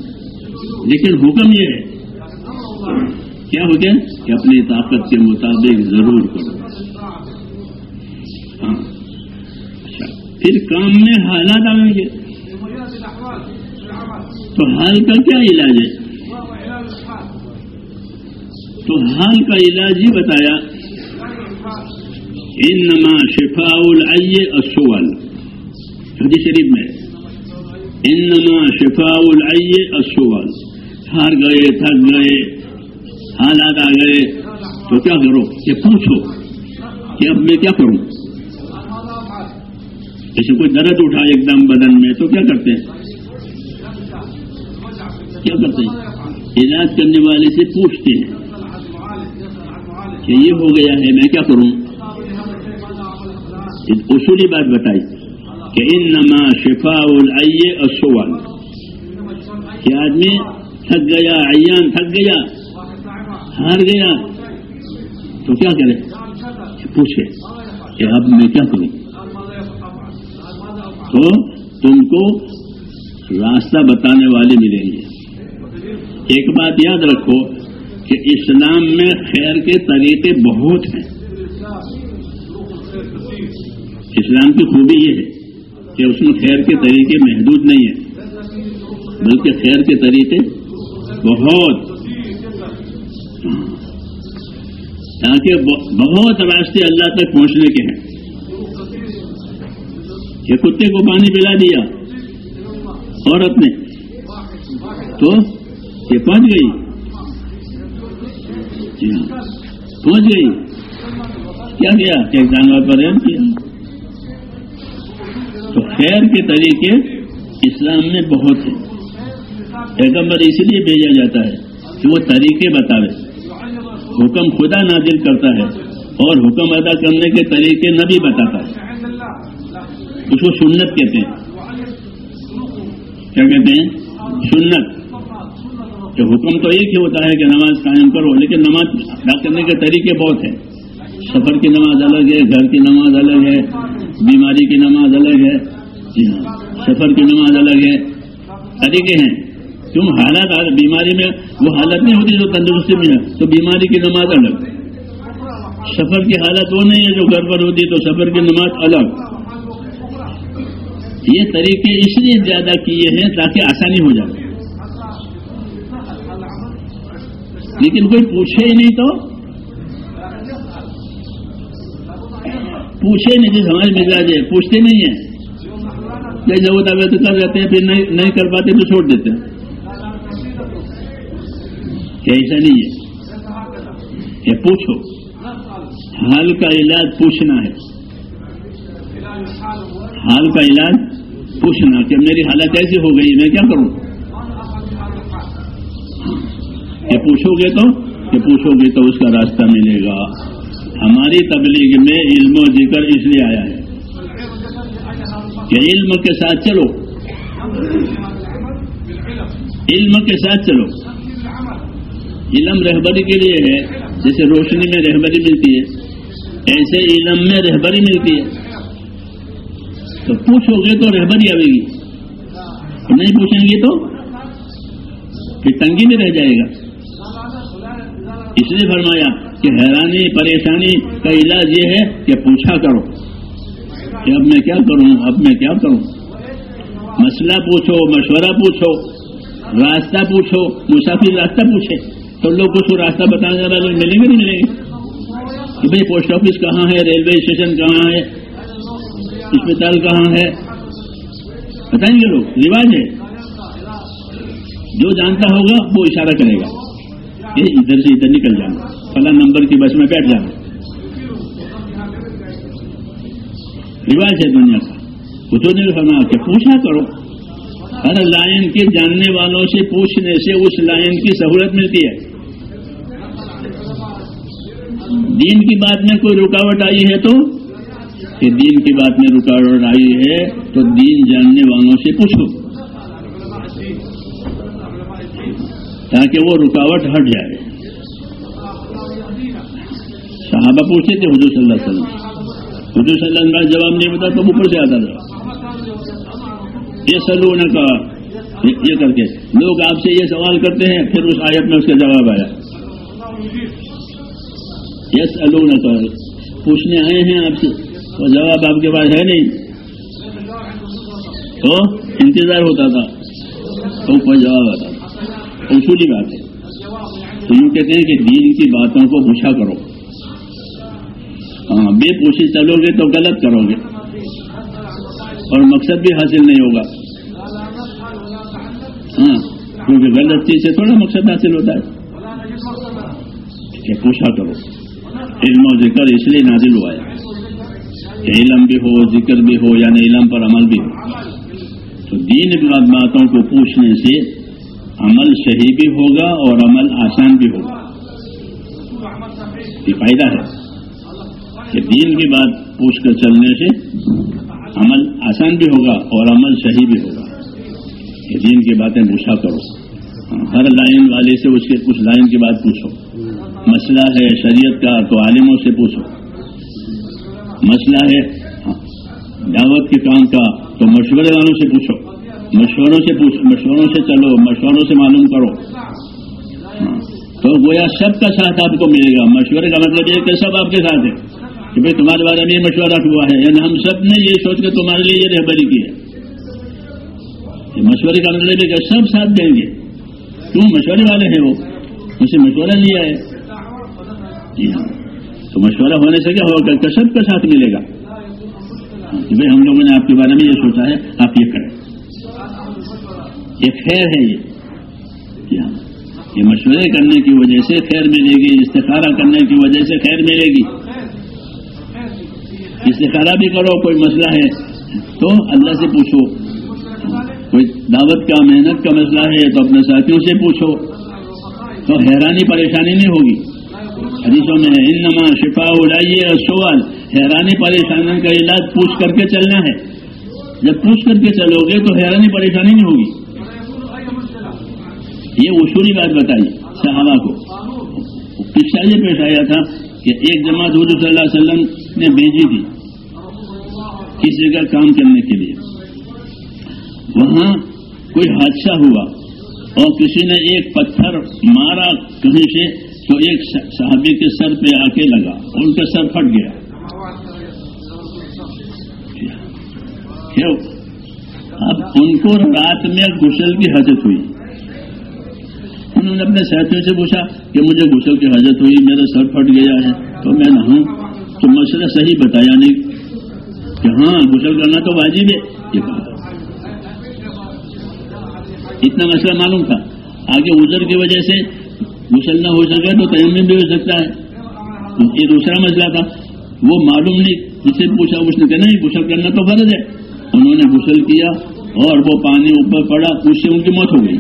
S2: لیکن حکم یہ ہے۔ کیا ہو گیا کہ اپنی طاقت کے مطابق ضرور کرو۔ پھر کام میں حالات آئیں گے۔ تو حال کا کیا علاج ہے؟ تو حال کا علاج ہی بتایا۔ انما شفاء العی السول حدیث شریف میں۔ انما شفاء العی السول ہار گئے، تھک گئے، حالات آ گئے۔ تو کیا کرو؟ کہ پوچھو کہ اب میں کیا کروں؟ جیسے کوئی درد اٹھا ایک دم بدن میں، تو کیا کرتے ہیں؟ کیا کرتے ہیں؟ علاج کرنے والے سے پوچھتے ہیں کہ یہ ہو گیا ہے، میں کیا کروں؟ اصولی بات بتائی کہ ان نما شفا العی السوال کہ آدمی تھک گیا، عیان تھک گیا، ہار گیا، تو کیا کرے؟ پوچھے کہ اب میں کیا کروں؟ تو تم کو راستہ بتانے والے ملیں گے۔ ایک بات یاد رکھو کہ اسلام میں خیر کے طریقے بہت ہیں۔ اسلام کی خوبی یہ ہے کہ اس میں خیر کے طریقے محدود نہیں ہیں، بلکہ خیر کے طریقے بہت۔ ہاں، تاکہ بہت راستے اللہ تک پہنچنے کے ہیں۔ کہ کتے کو پانی پلا دیا، عورت نے۔ تو یہ پہنچ گئی۔ جی ہاں۔ پہنچ گئی۔ کیا کیا؟ کہ جانور پر رحم کیا۔ تو خیر کے طریقے اسلام میں بہت ہیں۔ پیغمبر اسی لیے بھیجا جاتا ہے کہ وہ طریقے بتاوے۔ حکم خدا نازل کرتا ہے اور حکم ادا کرنے کے طریقے نبی بتاتا ہے۔ اس کو سنت کہتے ہیں۔ کیا کہتے ہیں؟ سنت۔ کہ حکم تو ایک ہی ہوتا ہے کہ نماز قائم کرو، لیکن نماز ادا کرنے کے طریقے بہت ہیں۔ سفر کی نماز الگ ہے، گھر کی نماز الگ ہے، بیماری کی نماز الگ ہے۔ جی ہاں سفر کی نماز الگ ہے۔ طریقے ہیں۔ کیوں حالات، بیماری میں وہ حالت نہیں ہوتی جو تندرستی میں ہے، تو بیماری کی نماز الگ۔ سفر کی حالت وہ نہیں ہے جو گھر پر ہوتی، تو سفر کی نماز الگ۔ یہ طریقے اس لیے زیادہ کیے ہیں تاکہ آسانی ہو جائے۔ لیکن کوئی پوچھے ہی نہیں تو۔ پوچھے نہیں جس ہمارے مزاج ہے پوچھتے نہیں ہیں۔ جیسے وہ طبیعت کر جاتے ہیں، پھر نہیں کر پاتے تو چھوڑ دیتے ہیں۔ ایسا نہیں ہے؟ یہ پوچھو۔ حال کا علاج پوچھنا ہے۔ حال کا علاج پوچھنا کہ میری حالت ایسی ہو گئی میں کیا کروں؟ کہ پوچھو گے تو، کہ پوچھو گے تو اس کا راستہ ملے گا۔ ہماری تبلیغ میں علم و ذکر اس لیے آیا ہے کہ علم کے ساتھ چلو۔ علم کے ساتھ چلو۔ علم رہبری کے لیے ہے، جیسے روشنی میں رہبری ملتی ہے، ایسے علم میں رہبری ملتی ہے۔ تو پوچھو گے تو رہبری آئے گی نہیں پوچھیں گے تو؟ پھر تنگی میں رہ جائے گا۔ اس لیے فرمایا کہ حیرانی، پریشانی کا علاج یہ ہے کہ پوچھا کرو۔ کہ اب میں کیا کروں؟ اب میں کیا کروں؟ مسئلہ پوچھو، مشورہ پوچھو، راستہ پوچھو، مسافر راستہ پوچھے۔ تو لوگ اس کو راستہ بتانے والا لوگ ملیں گے نہیں ملیں گے؟ کہ بھائی پوسٹ آفس کہاں ہے؟ ریلوے اسٹیشن کہاں ہے؟ اسپتال کہاں ہے؟ بتائیں گے لوگ، رواج ہے۔ جو جانتا ہوگا وہ اشارہ کرے گا۔ کہ ادھر سے ادھر نکل جانا۔ فلاں نمبر کی بس میں بیٹھ جانا۔ رواج ہے دنیا کا۔ حضور نے فرمایا کہ پوچھا کرو۔ ہر لائن کے جاننے والوں سے پوچھنے سے اس لائن کی سہولت ملتی ہے۔ دین کی بات میں کوئی رکاوٹ آئی ہے تو؟ کہ دین کی بات میں رکاوٹ آئی ہے تو دین جاننے والوں سے پوچھو۔ تاکہ وہ رکاوٹ ہٹ جائے۔ صحابہ پوچھے تھے حضور صلی اللہ علیہ وسلم۔ حضور صلی اللہ علیہ وسلم کا جواب نہیں ہوتا تو اوپر سے آتا تھا۔ یہ سلون کا یہ کر کے۔ لوگ آپ سے یہ سوال کرتے ہیں، پھر اس آیت میں اس کا جواب آیا۔ یس الون کا پوچھنے آئے ہیں آپ سے۔ وہ جواب آپ کے پاس ہے نہیں۔ تو انتظار ہوتا تھا۔ تو کوئی جواب آتا تھا۔ اصولی بات ہے۔ تو یوں کہتے ہیں کہ دین کی باتوں کو پوچھا کرو۔ ہاں بے پوچھے چلو گے تو غلط کرو گے۔ اور مقصد بھی حاصل نہیں ہوگا۔ ہاں کیونکہ غلط چیز سے تھوڑا مقصد حاصل ہوتا ہے۔ کہ پوچھا کرو۔ علم و ذکر اس لیے نازل ہوا ہے۔ علم بھی ہو، ذکر بھی ہو یعنی علم پر عمل بھی ہو۔ تو دین باتوں کو پوچھنے سے عمل صحیح بھی ہوگا اور عمل آسان بھی ہوگا۔ یہ فائدہ ہے کہ دین کی بات پوچھ کر چلنے سے عمل آسان بھی ہوگا اور عمل صحیح بھی ہوگا۔ کہ دین کی باتیں پوچھا کرو۔ ہر لائن والے سے اس کے کچھ لائن کی بات پوچھو۔ مسئلہ ہے شریعت کا تو عالموں سے پوچھو۔ مسئلہ ہے۔ دعوت کے کام کا۔ تو مشورے والوں سے پوچھو۔ مشوروں سے پوچھو مشوروں سے چلو، مشوروں سے معلوم کرو۔ تو گویا سب کا ساتھ آپ کو ملے گا۔ مشورے کا مطلب یہ کہ سب آپ کے ساتھ ہے کہ بھائی تمہارے بارے میں یہ مشورہ ہوا ہے۔ یعنی ہم سب نے یہ سوچ کر تمہارے لیے یہ رہبری کی ہے۔ مشورے کا مطلب ہے کہ سب ساتھ دیں گے۔ کیوں مشورے والے ہیں وہ؟ اسے مشورہ لیا ہے۔ جی ہاں۔ تو مشورہ ہونے سے کیا ہوگا؟ کہ سب کا ساتھ ملے گا۔ کہ بھائی، ہم لوگوں نے آپ کے بارے میں یہ سوچا ہے، آپ یہ کریں۔ یہ خیر ہے یہ۔ جی ہاں۔ یہ مشورے کرنے کی وجہ سے خیر ملے گی، استخارہ کرنے کی وجہ سے خیر ملے گی۔ استخارہ بھی کرو، کوئی مسئلہ ہے تو اللہ سے پوچھو۔ کوئی دعوت کا، محنت کا مسئلہ ہے تو اپنے ساتھیوں سے پوچھو۔ تو حیرانی، پریشانی نہیں ہوگی۔ حدیثوں میں ان نما شفا اڑائیے سوال۔ حیرانی پریشانی کا علاج پوچھ کر کے چلنا ہے۔ جب پوچھ کر کے چلو گے تو حیرانی پریشانی نہیں ہوگی۔ یہ اصولی بات بتائی صحابہ کو۔ قصہ یہ پیش آیا تھا کہ ایک جماعت حضور صلی اللہ علیہ وسلم نے بھیجی تھی کسی کا کام کرنے کے لیے۔ وہاں کوئی حادثہ ہوا اور کسی نے ایک پتھر مارا کہیں سے تو ایک صحابی کے سر پہ آ کے لگا، ان کا سر پھٹ گیا۔ اب ان کو رات میں گسل کی حاجت ہوئی۔ انہوں نے اپنے ساتھیوں سے پوچھا کہ مجھے گسل کی حاجت ہوئی، میرا سر پھٹ گیا ہے۔ تو میں نہ ہوں تو مسئلہ صحیح بتایا نہیں کہ ہاں گسل کرنا تو واجب ہے۔ یہ کہا۔ اتنا مسئلہ معلوم تھا۔ آگے ازر کی وجہ سے گسل نہ ہو سکے تو تیمم بھی ہو سکتا ہے۔ یہ دوسرا مسئلہ تھا۔ وہ معلوم نہیں۔ جس سے پوچھا، اس نے کہا، نہیں گسل کرنا تو فرض ہے۔ انہوں نے غسل کیا اور وہ پانی اوپر پڑا اس سے ان کی موت ہو گئی۔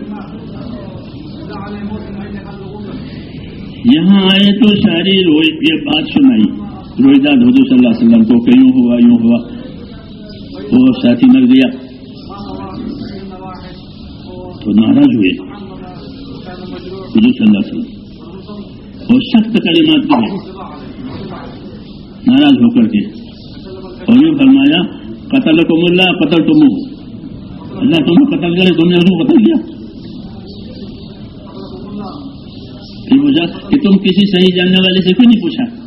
S2: یہاں آئے تو ساری روئی، یہ بات سنائی۔ روزہ حضور صلی اللہ علیہ وسلم کو کہ یوں ہوا یوں ہوا۔ وہ ساتھی مر گیا۔ تو ناراض ہوئے۔ حضور صلی اللہ علیہ وسلم۔ اور سخت کلمات کے ناراض ہو کر کے۔ اور یہ فرمایا قتل کو ملا قتل تم اللہ تمہیں قتل کرے، تم نے اس کو قتل کیا۔ پھر پوچھا کہ تم کسی صحیح جاننے والے سے کیوں نہیں پوچھا؟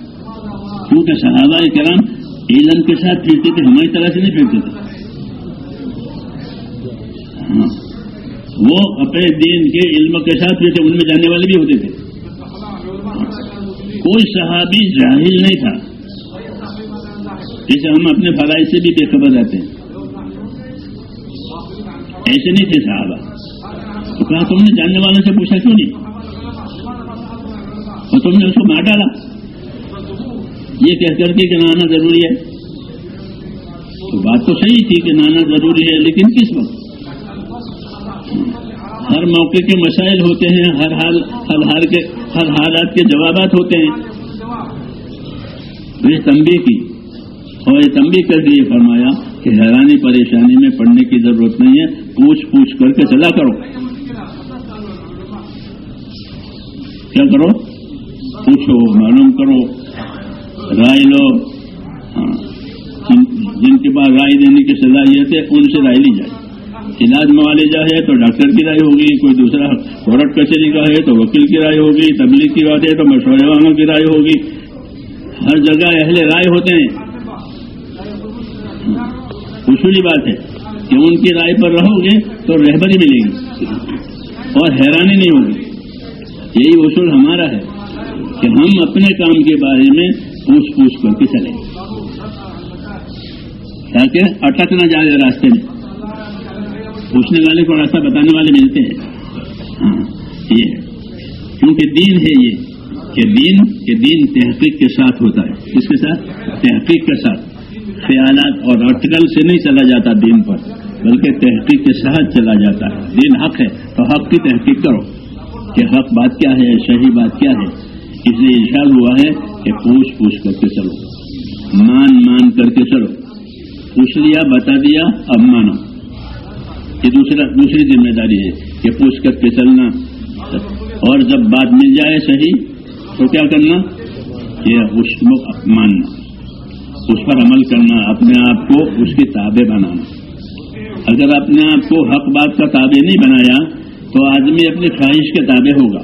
S2: کیونکہ صحابہ کرام علم کے ساتھ پھرتے تھے، ہماری طرح سے نہیں پھرتے تھے۔ ہاں۔ وہ اپنے دین کے علم کے ساتھ پھرتے ان میں جاننے والے بھی ہوتے تھے۔ کوئی صحابی جاہل نہیں تھا۔ جیسے ہم اپنے فرائی سے بھی بے خبر رہتے ہیں۔ ایسے نہیں تھے صحابہ۔ تو کہا تم نے جاننے والوں سے پوچھا کیوں نہیں؟ اور تم نے اس کو مار ڈالا۔ یہ کہہ کر کے کہ نانا ضروری ہے۔ تو بات تو صحیح تھی کہ نانا ضروری ہے، لیکن کس وقت؟ ہر موقع کے مسائل ہوتے ہیں، ہر حال ہر حال کے، ہر حالات کے جوابات ہوتے ہیں۔ یہ تمبی کی، اور یہ تمبی کر کے یہ فرمایا کہ حیرانی پریشانی میں پڑھنے کی ضرورت نہیں ہے، پوچھ پوچھ کر کے چلا کرو۔ کیا کرو؟ پوچھو، معلوم کرو۔ رائے لو۔ ہاں، جن کے پاس رائے دینے کی صلاحیت ہے، ان سے رائے لی جائے۔ علاج معالجہ ہے تو ڈاکٹر کی رائے ہوگی، کوئی دوسرا کورٹ کچہری کا ہے تو وکیل کی رائے ہوگی، تبلیغ کی بات ہے تو مشورے والوں کی رائے ہوگی۔ ہر جگہ اہل رائے ہوتے ہیں۔ اصولی بات ہے کہ ان کی رائے پر رہو گے تو رہبری ملے گی اور حیرانی نہیں ہوگی۔ یہی اصول ہمارا ہے کہ ہم اپنے کام کے بارے میں پوچھ پوچھ کر کے چلیں۔ تاکہ اٹک نہ جائے راستے میں۔ پوچھنے والے کو راستہ بتانے والے ملتے ہیں۔ ہاں، یہ کیونکہ دین ہے یہ کہ دین کہ دین تحقیق کے ساتھ ہوتا ہے۔ کس کے ساتھ؟ تحقیق کے ساتھ۔ خیالات اور آرٹیکل سے نہیں چلا جاتا دین پر، بلکہ تحقیق کے ساتھ چلا جاتا ہے۔ دین حق ہے، تو حق کی تحقیق کرو۔ کہ حق بات کیا ہے، صحیح بات کیا ہے۔ اس لیے ارشاد ہوا ہے کہ پوچھ پوچھ کر کے چلو۔ مان مان کر کے چلو۔ پوچھ لیا، بتا دیا، اب مانو۔ یہ دوسرا دوسری ذمہ داری ہے کہ پوچھ کر کے چلنا۔ اور جب بات مل جائے صحیح، تو کیا کرنا؟ یہ اس کو ماننا۔ اس پر عمل کرنا، اپنے آپ کو اس کی تابع بنانا۔ اگر اپنے آپ کو حق بات کا تابع نہیں بنایا، تو آدمی اپنی خواہش کے تابع ہوگا۔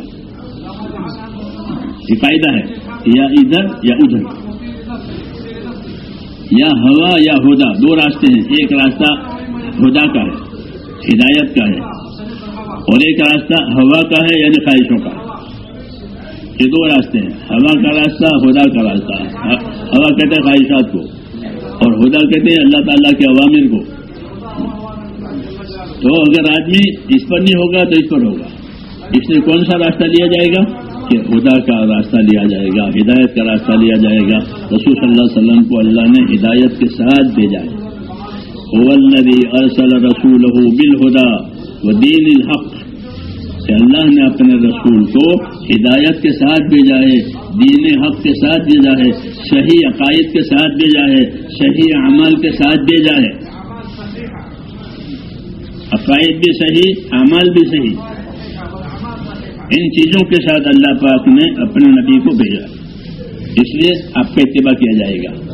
S2: یہ قاعدہ ہے، یا ادھر یا ادھر۔ یا ہوا یا ہدا دو راستے ہیں۔ ایک راستہ ہدا کا ہے۔ ہدایت کا ہے اور ایک راستہ ہوا کا ہے یعنی خواہشوں کا یہ دو راستے ہیں۔ ہوا کا راستہ ہدا کا راستہ۔ ہوا کہتے ہیں خواہشات کو اور ہدا کہتے ہیں اللہ تعالیٰ کے عوامر کو۔ تو اگر آدمی اس پر نہیں ہوگا تو اس پر ہوگا۔ اس لیے کون سا راستہ لیا جائے گا؟ کہ خدا کا راستہ لیا جائے گا، ہدایت کا راستہ لیا جائے گا۔ رسول صلی اللہ علیہ وسلم کو اللہ نے ہدایت کے ساتھ بھیجا ہے۔ ارسل رسول بالہدا و دین الحق. کہ اللہ نے اپنے رسول کو ہدایت کے ساتھ بھیجا ہے، دین حق کے ساتھ بھیجا ہے، صحیح عقائد کے ساتھ بھیجا ہے، صحیح عمل کے ساتھ بھیجا ہے۔ عقائد بھی صحیح عمل بھی صحیح۔ ان چیزوں کے ساتھ اللہ پاک نے اپنے نبی کو بھیجا۔ اس لیے آپ کا اتباع کیا جائے گا۔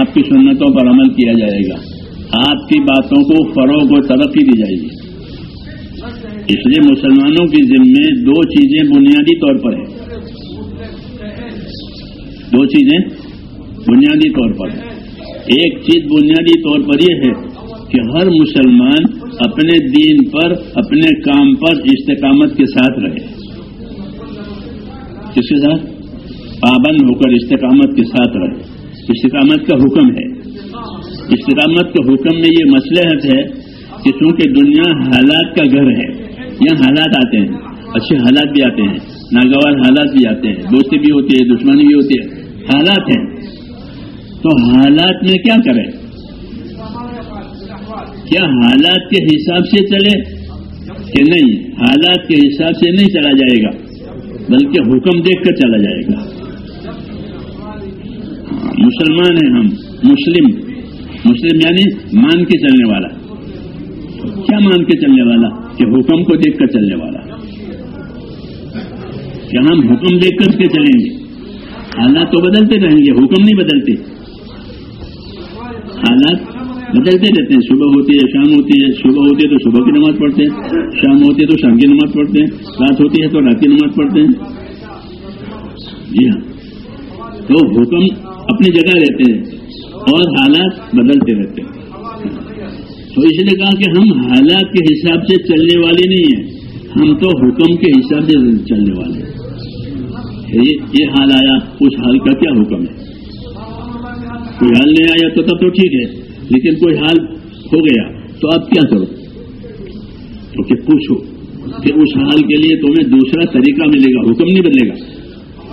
S2: آپ کی سنتوں پر عمل کیا جائے گا۔ آپ کی باتوں کو فروغ و ترقی دی جائے گی۔ اس لیے مسلمانوں کی ذمے دو چیزیں بنیادی طور پر ہیں۔ دو چیزیں بنیادی طور پر ہیں۔ ایک چیز بنیادی طور پر یہ ہے کہ ہر مسلمان اپنے دین پر، اپنے کام پر استقامت کے ساتھ رہے۔ کس کے ساتھ؟ پابند ہو کر استقامت کے ساتھ رہے۔ استقامت کا حکم ہے۔ استقامت کے حکم میں یہ مسلحت ہے کہ چونکہ دنیا حالات کا گھر ہے، یہاں حالات آتے ہیں، اچھے حالات بھی آتے ہیں، ناگوار حالات بھی آتے ہیں، دوستی بھی ہوتی ہے، دشمنی بھی ہوتی ہے، حالات ہیں۔ تو حالات میں کیا کریں؟ کیا حالات کے حساب سے چلے؟ کہ نہیں، حالات کے حساب سے نہیں چلا جائے گا، بلکہ حکم دیکھ کر چلا جائے گا۔ مسلمان ہیں ہم، مسلم۔ مسلم یعنی مان کے چلنے والا۔ کیا مان کے چلنے والا؟ کہ حکم کو دیکھ کر چلنے والا۔ کہ ہم حکم دیکھ کر کے چلیں گے۔ حالات تو بدلتے رہیں گے، حکم نہیں بدلتے۔ حالات بدلتے رہتے ہیں۔ صبح ہوتی ہے، شام ہوتی ہے۔ صبح ہوتی ہے تو صبح کی نماز پڑھتے ہیں۔ شام ہوتی ہے تو شام کی نماز پڑھتے ہیں۔ رات ہوتی ہے تو رات کی نماز پڑھتے ہیں۔ جی ہاں۔ تو حکم اپنی جگہ رہتے ہیں۔ اور حالات بدلتے رہتے ہیں۔ تو اس لیے کہا کہ ہم حالات کے حساب سے چلنے والے نہیں ہیں۔ ہم تو حکم کے حساب سے چلنے والے ہیں۔ یہ حال آیا، اس حال کا کیا حکم ہے؟ کوئی حال نہیں آیا تو تب تو ٹھیک ہے، لیکن کوئی حال ہو گیا تو آپ کیا کرو؟ تو کہ پوچھو کہ اس حال کے لیے تمہیں دوسرا طریقہ ملے گا، حکم نہیں بدلے گا۔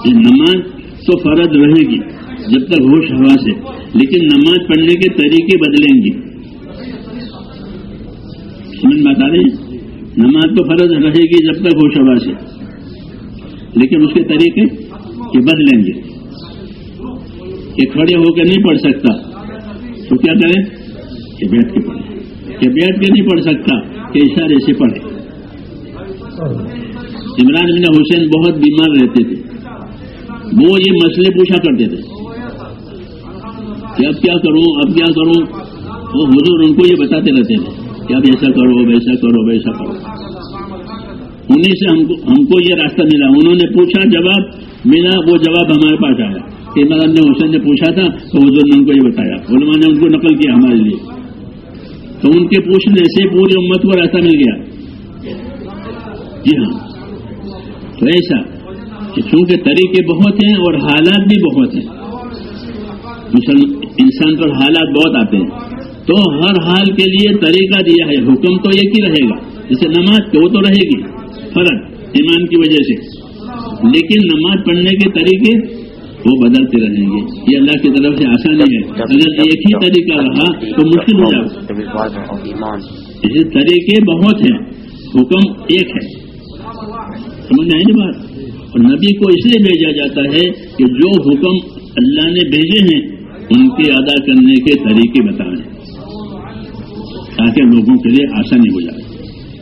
S2: یہ نماز تو فرض رہے گی۔ جب تک ہوش ہوا سے۔ لیکن نماز پڑھنے کے طریقے بدلیں گے۔ سمجھ بتا رہے نماز تو فرض رہے گی جب تک ہوش ہوا سے۔ لیکن اس کے طریقے یہ بدلیں گے۔ کہ کھڑے ہو کے نہیں پڑھ سکتا۔ تو کیا کریں؟ کہ بیٹھ کے پڑھے کہ بیٹھ کے نہیں پڑھ سکتا، کہ اشارے سے پڑھے عمران بن حسین بہت بیمار رہتے تھے۔ وہ یہ مسئلے پوچھا کرتے تھے۔ کہ اب کیا کروں؟ اب کیا کروں؟ وہ حضور ان کو یہ بتاتے رہتے تھے کہ اب ایسا کرو ویسا کرو ویسا کرو۔ انہیں سے ہم کو ہم کو یہ راستہ ملا۔ انہوں نے پوچھا جواب ملا وہ جواب ہمارے پاس آیا۔ کہ عمران نے حسین نے پوچھا تھا، تو حضور نے ان کو یہ بتایا۔ علماء نے ان کو نقل کیا ہمارے لیے۔ تو ان کے پوچھنے سے پوری امت کو راستہ مل گیا۔ جی ہاں۔ تو ایسا کہ چونکہ طریقے بہت ہیں اور حالات بھی بہت ہیں انسان پر حالات بہت آتے ہیں۔ تو ہر حال کے لیے طریقہ دیا ہے، حکم تو ایک ہی رہے گا۔ جیسے نماز تو وہ تو رہے گی فرق ایمان کی وجہ سے۔ لیکن نماز پڑھنے کے طریقے وہ بدلتے رہیں گے۔ یہ اللہ کی طرف سے آسانی ہے۔ اگر ایک ہی طریقہ رہا تو مشکل ہو جائے اسی طریقے بہت ہیں۔ حکم ایک ہے۔ سمجھ آئے نا بات؟ اور نبی کو اس لیے بھیجا جاتا ہے کہ جو حکم اللہ نے بھیجے ہیں ان کے ادا کرنے کے طریقے بتائیں۔ تاکہ لوگوں کے لیے آسانی ہو جائے۔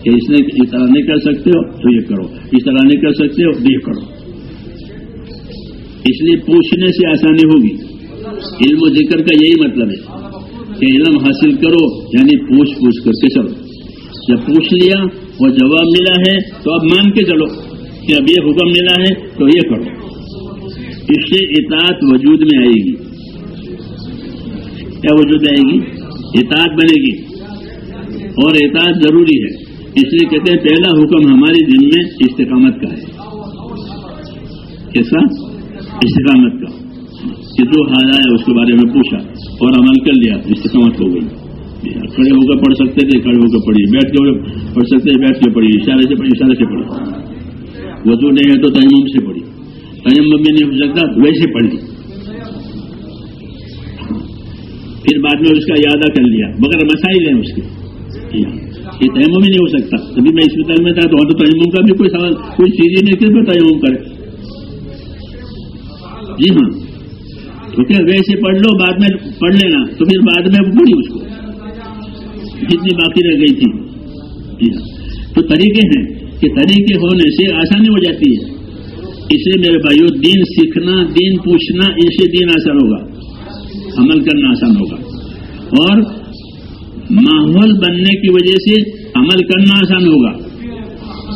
S2: کہ اس نے اس طرح نہیں کر سکتے ہو تو یہ کرو۔ اس طرح نہیں کر سکتے ہو تو یہ کرو۔ اس لیے پوچھنے سے آسانی ہوگی۔ علم و ذکر کا یہی مطلب ہے کہ علم حاصل کرو یعنی پوچھ پوچھ کر کے چلو۔ جب پوچھ لیا اور جواب ملا ہے، تو اب مان کے چلو کہ اب یہ حکم ملا ہے، تو یہ کرو۔ اس سے اطاعت وجود میں آئے گی۔ کیا وجود آئے گی؟ اطاعت بنے گی۔ اور اطاعت ضروری ہے۔ اس لیے کہتے ہیں پہلا حکم ہماری دن میں استقامت کا ہے۔ کیسا؟ استقامت کا۔ کہ جو حال آیا اس کے بارے میں پوچھا اور عمل کر لیا، استقامت ہو گئی۔ کھڑے ہو کر پڑھ سکتے تھے، کھڑے ہو کر پڑھیے۔ بیٹھ کے پڑھ سکتے تھے، بیٹھ کے پڑھیے۔ اشارے سے پڑھی اشارے سے پڑھی وضو نہیں ہے تو تیمم سے پڑھی تیمم میں نہیں ہو سکتا، ویسے پڑھ لی پھر بعد میں اس کا یادہ کر لیا۔ مگر مسائل ہیں اس کے۔ جی ہاں۔ یہ تیمم ہی نہیں ہو سکتا۔ ابھی میں اسپتال میں تھا تو تو تیمم کا بھی کوئی سوال، کوئی چیز ہی نہیں کہ تیمم کرے۔ جی ہاں۔ ٹھیک ہے ویسے پڑھ لو، بعد میں پڑھ لینا۔ تو پھر بعد میں پڑھی اس کو۔ جتنی باقی رہ گئی تھی۔ جی ہاں۔ تو طریقے ہیں کہ طریقے ہونے سے آسانی ہو جاتی ہے۔ اس لیے میرے بھائیو، دین سیکھنا، دین پوچھنا، ان سے دین آسان ہوگا۔ عمل کرنا آسان ہوگا۔ اور ماحول بننے کی وجہ سے عمل کرنا آسان ہوگا۔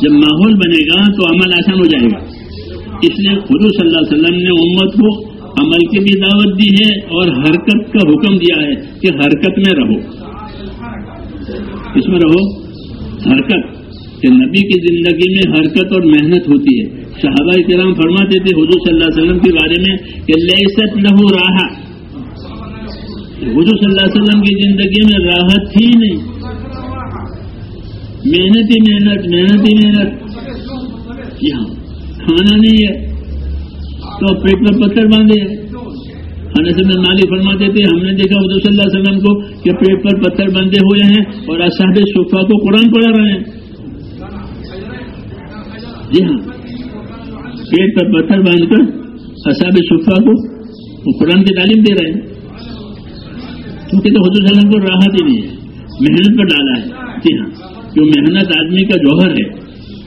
S2: جب ماحول بنے گا تو عمل آسان ہو جائے گا۔ اس لیے خود صلی اللہ علیہ وسلم نے امت کو عمل کی بھی دعوت دی ہے اور حرکت کا حکم دیا ہے کہ حرکت میں رہو۔ اس میں رہو؟ حرکت۔ کہ نبی کی زندگی میں حرکت اور محنت ہوتی ہے۔ صحابہ کرام فرماتے تھے حضور صلی اللہ علیہ وسلم کے بارے میں کہ لیست لہو راہ حضور صلی اللہ علیہ وسلم کی زندگی میں راحت تھی نہیں۔ محنت ہی محنت محنت ہی محنت۔ یہاں کھانا نہیں ہے۔ تو پیٹ پر پتھر باندھے انس میں مالی فرماتے تھے ہم نے دیکھا حضور صلی اللہ علیہ وسلم کو کہ پیٹ پر پتھر بندھے ہوئے ہیں اور اصحاب صفا کو قرآن پڑھا رہے ہیں۔ جی ہاں پیٹ پر پتھر باندھ کر اصاب صفا کو قرآن کی تعلیم دے رہے ہیں۔ کیونکہ تو حضور وسلم کو راحت ہی نہیں ہے۔ محنت پر ڈالا ہے۔ جی ہاں۔ جو محنت آدمی کا جوہر ہے،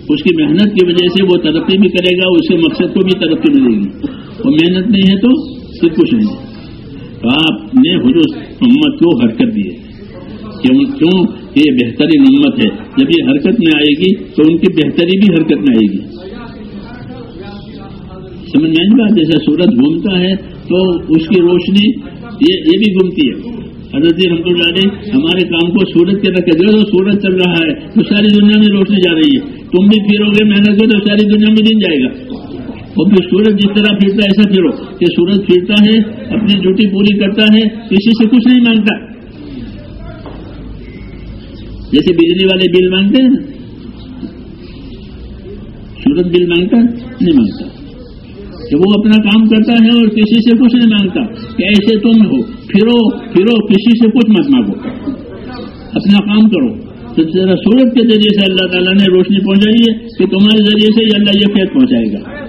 S2: اس کی محنت کی وجہ سے وہ ترقی بھی کرے گا، اس کے مقصد کو بھی ترقی ملے گی۔ اور محنت نہیں ہے تو پھر کچھ نہیں۔ تو آپ نے حضور امت کو حرکت دی ہے۔ کیوں؟ یہ بہترین امت ہے۔ جب یہ حرکت میں آئے گی تو ان کی بہتری بھی حرکت میں آئے گی۔ سمجھ میں بات؟ جیسے سورج گھومتا ہے تو اس کی روشنی یہ بھی گھومتی ہے۔ حضرت جی، رحمت اللہ علیہ جی، ہمارے کام کو سورج کے رکھے جو سورج چل رہا ہے، تو ساری دنیا میں روشنی جا رہی ہے۔ تم بھی پھرو گے، محنت کو تو ساری دنیا میں دن جائے گا۔ اور پھر سورج جس طرح پھرتا ہے، ایسا پھرو کہ سورج پھرتا ہے، اپنی ڈیوٹی پوری کرتا ہے، کسی سے کچھ نہیں مانگتا۔ جیسے بجلی والے بل مانگتے ہیں سورج بل مانگتا، نہیں مانگتا۔ کہ وہ اپنا کام کرتا ہے اور کسی سے کچھ نہیں مانگتا کہ ایسے تم ہو، پھرو پھرو، کسی سے کچھ مت مانگو۔ اپنا کام کرو۔ تو ذرا سورج کے ذریعے سے اللہ تعالیٰ نے روشنی پہنچائی ہے کہ تمہارے ذریعے سے اللہ یہ فیض پہنچائے گا۔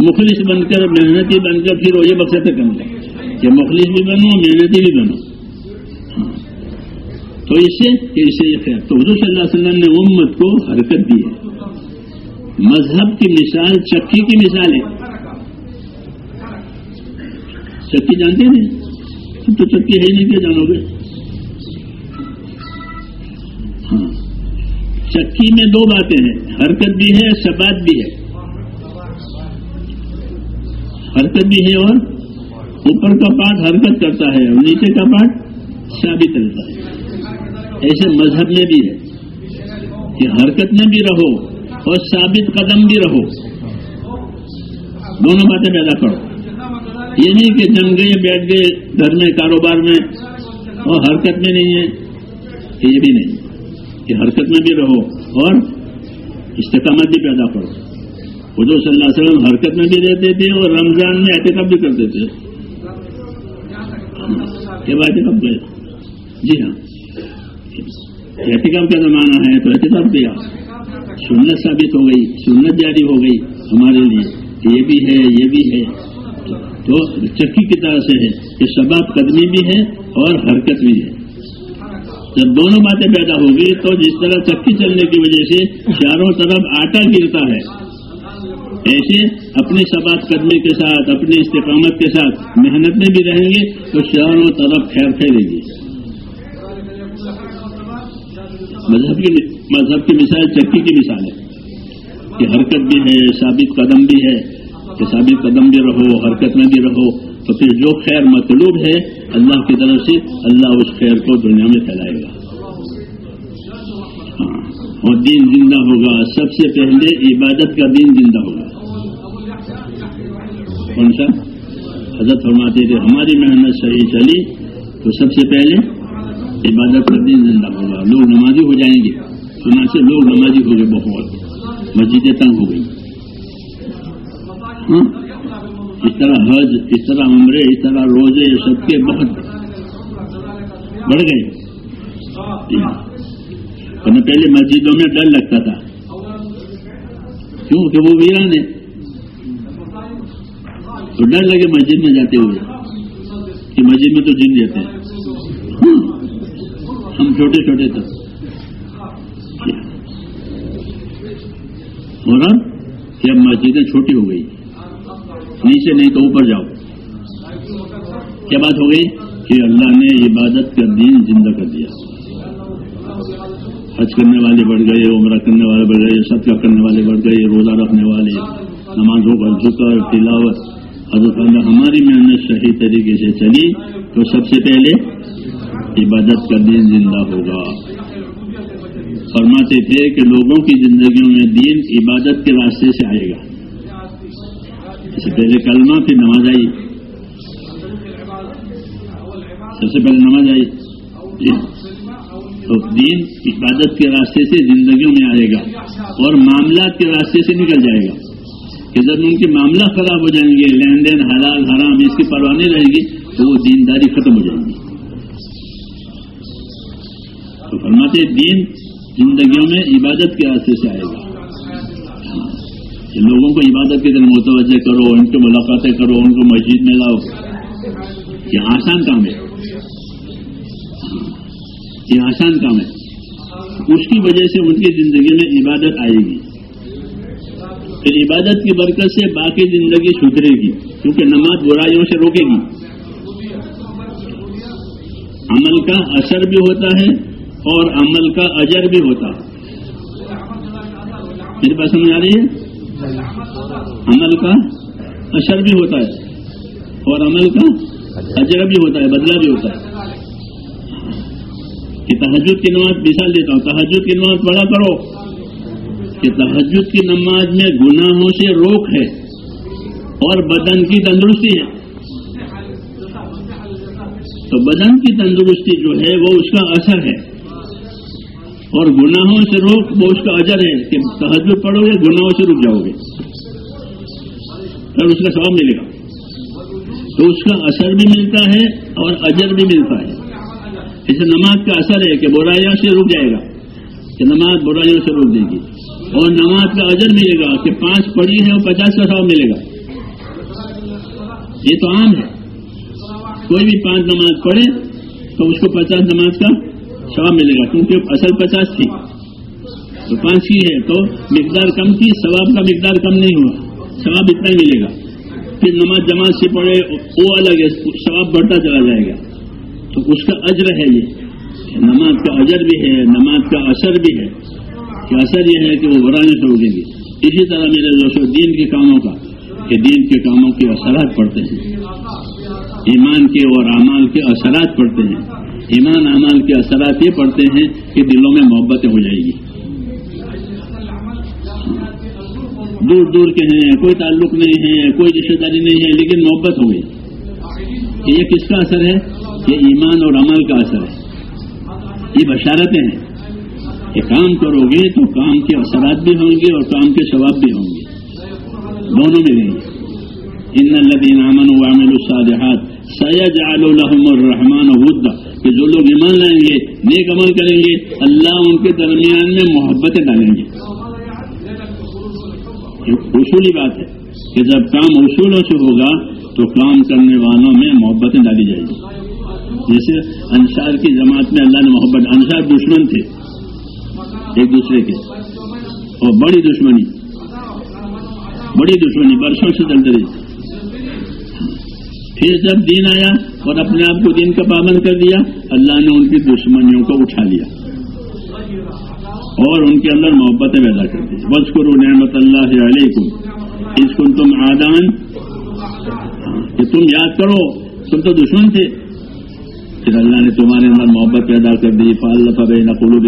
S2: مخلص بن کر، محنتی بن کر، پھر یہ مقصد کروں گا کہ مخلص بھی بنو، محنتی بھی بنو۔ تو اس سے اس سے یہ خیر تو حضور صلی اللہ علیہ وسلم نے امت کو حرکت دی ہے۔ مذہب کی مثال، چکی کی مثال ہے۔ چکی جانتے ہیں تو چکی ہے نہیں کیا جانو گے۔ ہاں۔ چکی میں دو باتیں ہیں۔ حرکت بھی ہے، سبات بھی ہے۔ حرکت بھی ہے اور اوپر کا پارٹ حرکت کرتا ہے اور نیچے کا پارٹ ثابت رہتا ہے۔ ایسے مذہب میں بھی ہے کہ حرکت میں بھی رہو۔ اور ثابت قدم بھی رہو۔ دونوں باتیں پیدا کرو۔ یہ نہیں کہ جم گئے، بیٹھ گئے، گھر میں، کاروبار میں، اور حرکت میں نہیں ہے۔ یہ بھی نہیں۔ کہ حرکت میں بھی رہو اور استقامت بھی پیدا کرو۔ حضور صلی اللہ علیہ وسلم حرکت میں بھی رہتے تھے اور رمضان میں احتکاب بھی کرتے تھے۔ کب گئے جی ہاں۔ احتکاب کا زمانہ ہے تو احتکاب کیا۔ سنت ثابت ہو گئی، سنت جاری ہو گئی ہمارے لیے۔ یہ بھی ہے، یہ بھی ہے۔ تو چکی کی طرح سے ہے کہ سباب قدمی بھی ہے اور حرکت بھی ہے۔ جب دونوں باتیں پیدا ہوگی تو جس طرح چکی چلنے کی وجہ سے چاروں طرف آٹا گرتا ہے، ایسے اپنی سبات قدمی کے ساتھ، اپنی استقامت کے ساتھ محنت میں بھی رہیں گے تو چاروں طرف خیر پھیلے گی۔ مذہب کی مذہب کی مثال چکی کی مثال ہے کہ حرکت بھی ہے، ثابت قدم بھی ہے۔ کہ ثابت قدم بھی رہو، حرکت میں بھی رہو۔ تو پھر جو خیر مطلوب ہے اللہ کی طرف سے، اللہ اس خیر کو دنیا میں پھیلائے گا۔ ہاں۔ اور دین زندہ ہوگا۔ سب سے پہلے عبادت کا دین زندہ ہوگا۔ کون سا؟ حضرت فرماتے تھے، ہماری محنت صحیح چلی تو سب سے پہلے عبادت کا دین زندہ ہوگا۔ لوگ نمازی ہو جائیں گے۔ سنا سے لوگ نمازی ہو گئے بہت۔ مسجدیں تنگ ہو گئی ہاں؟ اس طرح حج، اس طرح عمرے، اس طرح روزے، سب کے بہت۔ بڑھ گئے۔ جی ہاں۔ ہمیں پہلے مسجدوں میں ڈر لگتا تھا۔ کیوں کہ وہ ویران ہے تو ڈر لگے مسجد میں جاتے ہوئے کہ مسجد میں تو جن جاتے ہیں۔ ہاں۔ ہم چھوٹے چھوٹے تھے۔ اور اب کہ اب مسجدیں چھوٹی ہو گئی۔ نیچے نہیں تو اوپر جاؤ۔ کیا بات ہو گئی؟ کہ اللہ نے عبادت کا دین زندہ کر دیا۔ حج کرنے والے بڑھ گئے، عمرہ کرنے والے بڑھ گئے سب کا کرنے والے بڑھ گئے، روزہ رکھنے والے نمازوں کا ذکر، تلاوت۔ حضرت اللہ ہماری محنت صحیح طریقے سے چلی تو سب سے پہلے عبادت کا دین زندہ ہوگا۔ فرماتے تھے کہ لوگوں کی زندگیوں میں دین عبادت کے راستے سے آئے گا۔ اس سے پہلے کلمہ، پھر نماز آئی۔ سب سے پہلے نماز آئی۔ تو دین عبادت کے راستے سے زندگیوں میں آئے گا اور معاملات کے راستے سے نکل جائے گا۔ کہ جب ان کے معاملہ خراب ہو جائیں گے، لین دین حلال، حرام، اس کی پرواہ نہیں رہے گی، تو وہ دینداری ختم ہو جائے گی۔ تو فرماتے دین زندگیوں میں عبادت کے راستے سے آئے گا۔ لوگوں کو عبادت کی طرح متوجہ کرو، ان کی ملاقاتیں کرو، ان کو مسجد میں لاؤ۔ یہ آسان کام ہے۔ یہ آسان کام ہے۔ اس کی وجہ سے ان کی زندگی میں عبادت آئے گی۔ پھر عبادت کی برکت سے باقی زندگی سدھرے گی، کیونکہ نماز برائیوں سے روکے گی۔ عمل کا اثر بھی ہوتا ہے اور عمل کا اجر بھی ہوتا۔ ہے میری بات سمجھ آ رہی ہے؟ عمل کا اثر بھی ہوتا ہے اور عمل کا اجر بھی ہوتا ہے، بدلہ بھی ہوتا ہے۔ کہ تحجد کی نماز مثال دیتا ہوں تحجد کی نماز پڑھا کرو۔ کہ تحجد کی نماز میں گناہوں سے روک ہے اور بدن کی تندرستی ہے۔ تو بدن کی تندرستی جو ہے، وہ اس کا اثر ہے۔ اور گناہوں سے روک وہ اس کا اجر ہے کہ تحجد پڑھو گے گناہوں سے رک جاؤ گے۔ اور اس کا ثواب ملے گا۔ تو اس کا اثر بھی ملتا ہے اور اجر بھی ملتا ہے۔ اسے نماز کا اثر ہے کہ برائیوں سے رک جائے گا۔ کہ نماز برائیوں سے روک دے گی۔ اور نماز کا اجر ملے گا کہ پانچ پڑھی ہے اور پچاس کا ثواب ملے گا۔ یہ تو عام ہے۔ کوئی بھی پانچ نماز پڑھے تو اس کو پچاس نماز کا ثواب ملے گا کیونکہ اصل پچاس تھی۔ تو پانچ ہی ہے تو مقدار کم تھی، ثواب کا مقدار کم نہیں ہوا۔ ثواب اتنا ہی ملے گا۔ پھر نماز جماعت سے پڑھے، وہ الگ ہے، ثواب بڑھتا چلا جائے گا۔ تو اس کا اجر ہے یہ۔ نماز کا اجر بھی ہے، نماز کا اثر بھی ہے۔ کہ اثر یہ ہے کہ وہ برانے سے روکیں گے۔ اسی طرح میرے دوستوں دین کے کاموں کا، کہ دین کے کاموں کے اثرات پڑتے ہیں۔ ایمان کے اور اعمال کے اثرات پڑتے ہیں۔ ایمان اعمال کے اثرات یہ پڑتے ہیں کہ دلوں میں محبتیں ہو جائے گی۔ دور دور کے ہیں، کوئی تعلق نہیں ہے، کوئی رشتے داری نہیں ہے، لیکن محبت ہو گئی۔ یہ کس کا اثر ہے؟ یہ ایمان اور عمل کا اثر ہے۔ یہ بشارتیں ہیں۔ کہ کام کرو گے تو کام کے اثرات بھی ہوں گے اور کام کے ثواب بھی ہوں گے۔ دونوں میں رہیں گے۔ ان الدین امن و وامل الصالحات سید الحم الرحمان ودا کہ جو لوگ ایمان لائیں گے، نیک عمل کریں گے، اللہ ان کے درمیان میں محبتیں ڈالیں گے۔ اصولی بات ہے کہ جب کام اصولوں سے ہوگا تو کام کرنے والوں میں محبتیں ڈالی جائیں گی۔ جیسے انصار کی جماعت میں اللہ نے محبت، انصار دشمن تھے ایک دوسرے کے۔ اور بڑی دشمنی بڑی دشمنی، برسوں سے چلتے رہی۔ پھر جب دین آیا اور اپنے آپ کو دین کا پابند کر دیا، اللہ نے ان کی دشمنیوں کو اٹھا لیا اور ان کے اندر محبتیں پیدا کر دی۔ بس کرو نعمت اللہ علیکم۔ اس کو تم آدان، کہ تم یاد کرو، تم تو دشمن تھے۔ پھر اللہ نے تمہارے اندر محبت پیدا کر دی۔ فال فبے نقلو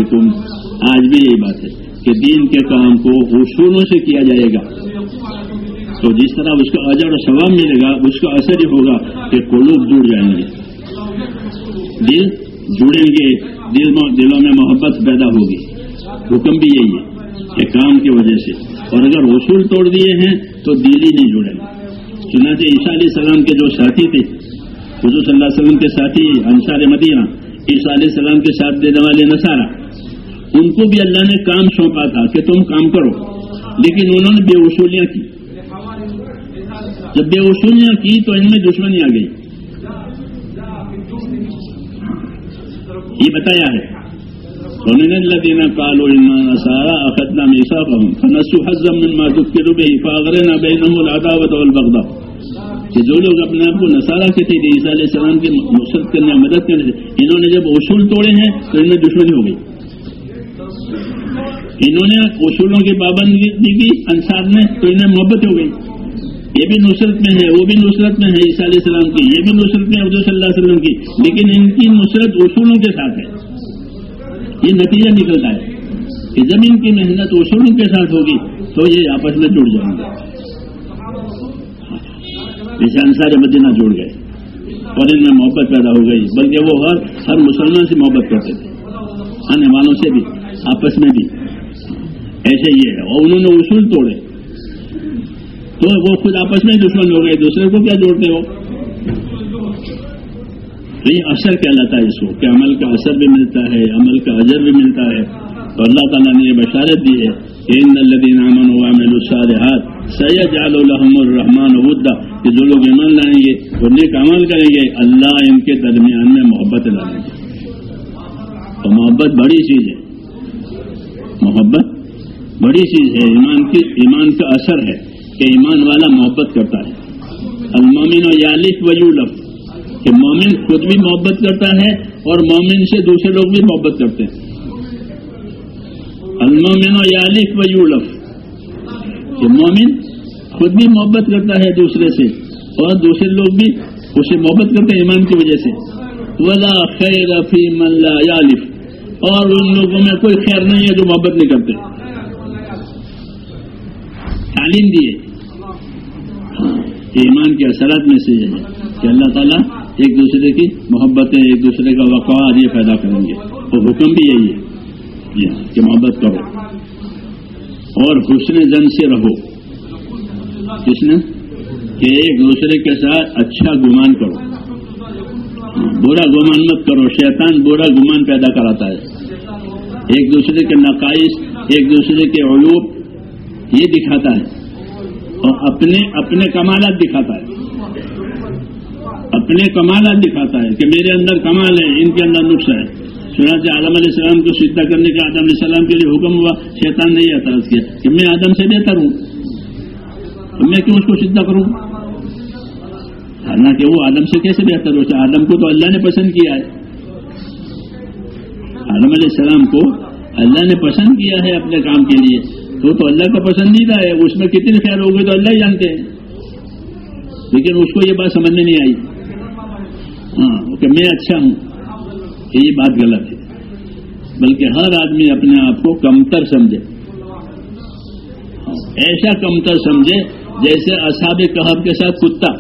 S2: آج بھی یہی بات ہے کہ دین کے کام کو اصولوں سے کیا جائے گا۔ تو جس طرح اس کا اجر و ثواب ملے گا، اس کا اثر یہ ہوگا کہ قلوب جڑ جائیں گے۔ دل جڑیں گے، دل دلوں میں محبت پیدا ہوگی۔ حکم بھی یہی ہے کہ کام کی وجہ سے۔ اور اگر اصول توڑ دیے ہیں، تو دل ہی نہیں جڑے چنانچہ عیسیٰ علیہ السلام کے جو ساتھی تھے، حضور صلی اللہ علیہ وسلم کے ساتھی انصار مدینہ، عیسیٰ علیہ السلام کے ساتھ دینے والے نسارا ان کو بھی اللہ نے کام سونپا تھا کہ تم کام کرو۔ لیکن انہوں نے بے وصولیاں کی۔ جب بے وصولیاں کی تو ان میں دشمنی آ گئی۔ یہ بتایا ہے۔ انہوں نے دینا کالو سارا اختنا میسا نسو حزم معذوب کے روبے فاغر نہ بے نمول عداوت البغدا کہ جو لوگ اپنے آپ کو نصارہ کے تھے، عیسیٰ علیہ السلام کی مقصد کرنے مدد کرنے سے انہوں نے جب اصول توڑے ہیں تو ان میں دشمنی ہو گئی۔ انہوں نے اصولوں کی پابندی کی، انصار نے تو انہیں محبت ہو گئی۔ یہ بھی نصرت میں ہے، وہ بھی نصرت میں ہے، عیسیٰ علیہ السلام کی، یہ بھی نصرت میں ابدو صلی اللہ علیہ وسلم کی۔ لیکن ان کی نصرت اصولوں کے ساتھ ہے۔ یہ نتیجہ نکلتا ہے کہ جب ان کی محنت اصولوں کے ساتھ ہوگی تو یہ آپس میں جڑ جائیں گے۔ ہاں۔ جیسے انصار مدینہ جڑ گئے۔ اور ان میں محبت پیدا ہو گئی، بلکہ وہ ہر ہر مسلمان سے محبت کرتے تھے۔ آنے والوں سے بھی، آپس میں بھی۔ ایسے یہ ہے۔ اور انہوں نے اصول توڑے۔ تو وہ خود آپس میں دشمن ہو گئے، دوسرے کو کیا جوڑتے ہو؟ تو یہ اثر کہلاتا ہے اس کو کہ عمل کا اثر بھی ملتا ہے، عمل کا اجر بھی ملتا ہے۔ تو اللہ تعالیٰ نے یہ بشارت دی ہے کہ ان الدین امن و عمل الصالحات سید الحم الرحمان ودا، کہ جو لوگ ایمان لائیں گے اور نیک عمل کریں گے، اللہ ان کے درمیان میں محبت لائیں گے اور محبت بڑی چیز ہے۔ محبت بڑی چیز ہے، ایمان کی، ایمان کا اثر ہے۔ کہ ایمان والا محبت کرتا ہے۔ المومن و یالف ویولف کہ مومن خود بھی محبت کرتا ہے اور مومن سے دوسرے لوگ بھی محبت کرتے ہیں۔ المومن و یالف ویولف کہ مومن خود بھی محبت کرتا ہے دوسرے سے اور دوسرے لوگ بھی اسے محبت کرتے ہیں ایمان کی وجہ سے۔ ولا خیر فی من لا یالف اور ان لوگوں میں کوئی خیر نہیں ہے جو محبت نہیں کرتے۔ تعلیم دیے ایمان کے اثرات میں سے یہ ہے کہ اللہ تعالیٰ ایک دوسرے کی محبتیں، ایک دوسرے کا وقار یہ پیدا کریں گے۔ اور حکم بھی یہی ہے۔ کہ محبت کرو۔ اور حسن جن سے رہو۔ کس نے؟ کہ ایک دوسرے کے ساتھ اچھا گمان کرو۔ برا گمان مت کرو۔ شیطان برا گمان پیدا کراتا ہے۔ ایک دوسرے کے نقائص، ایک دوسرے کے علوب یہ دکھاتا ہے۔ اور اپنے اپنے کمالات دکھاتا ہے۔ اپنے کمالات دکھاتا ہے کہ میرے اندر کمال ہے، ان کے اندر نقص ہے۔ چنانچہ آدم علیہ السلام کو سیدھا کرنے کا آدم علیہ السلام کے لیے حکم ہوا، شیطان نہیں اعتراض کیا کہ میں آدم سے بہتر ہوں۔ میں کیوں اس کو سیدھا کروں؟ حالانکہ وہ آدم سے کیسے بہتر ہو؟ آدم کو تو اللہ نے پسند کیا ہے۔ آدم علیہ السلام کو اللہ نے پسند کیا ہے اپنے کام کے لیے۔ تو تو اللہ کا پسندیدہ ہے، اس میں کتنی خیر ہوگی تو اللہ ہی جانتے ہیں۔ لیکن اس کو یہ بات سمجھ میں نہیں آئی۔ ہاں کہ میں اچھا ہوں، یہ بات غلط ہے۔ بلکہ ہر آدمی اپنے آپ کو کمتر سمجھے۔ ہاں، ایسا کمتر سمجھے جیسے اصاب کہب کے ساتھ کتا۔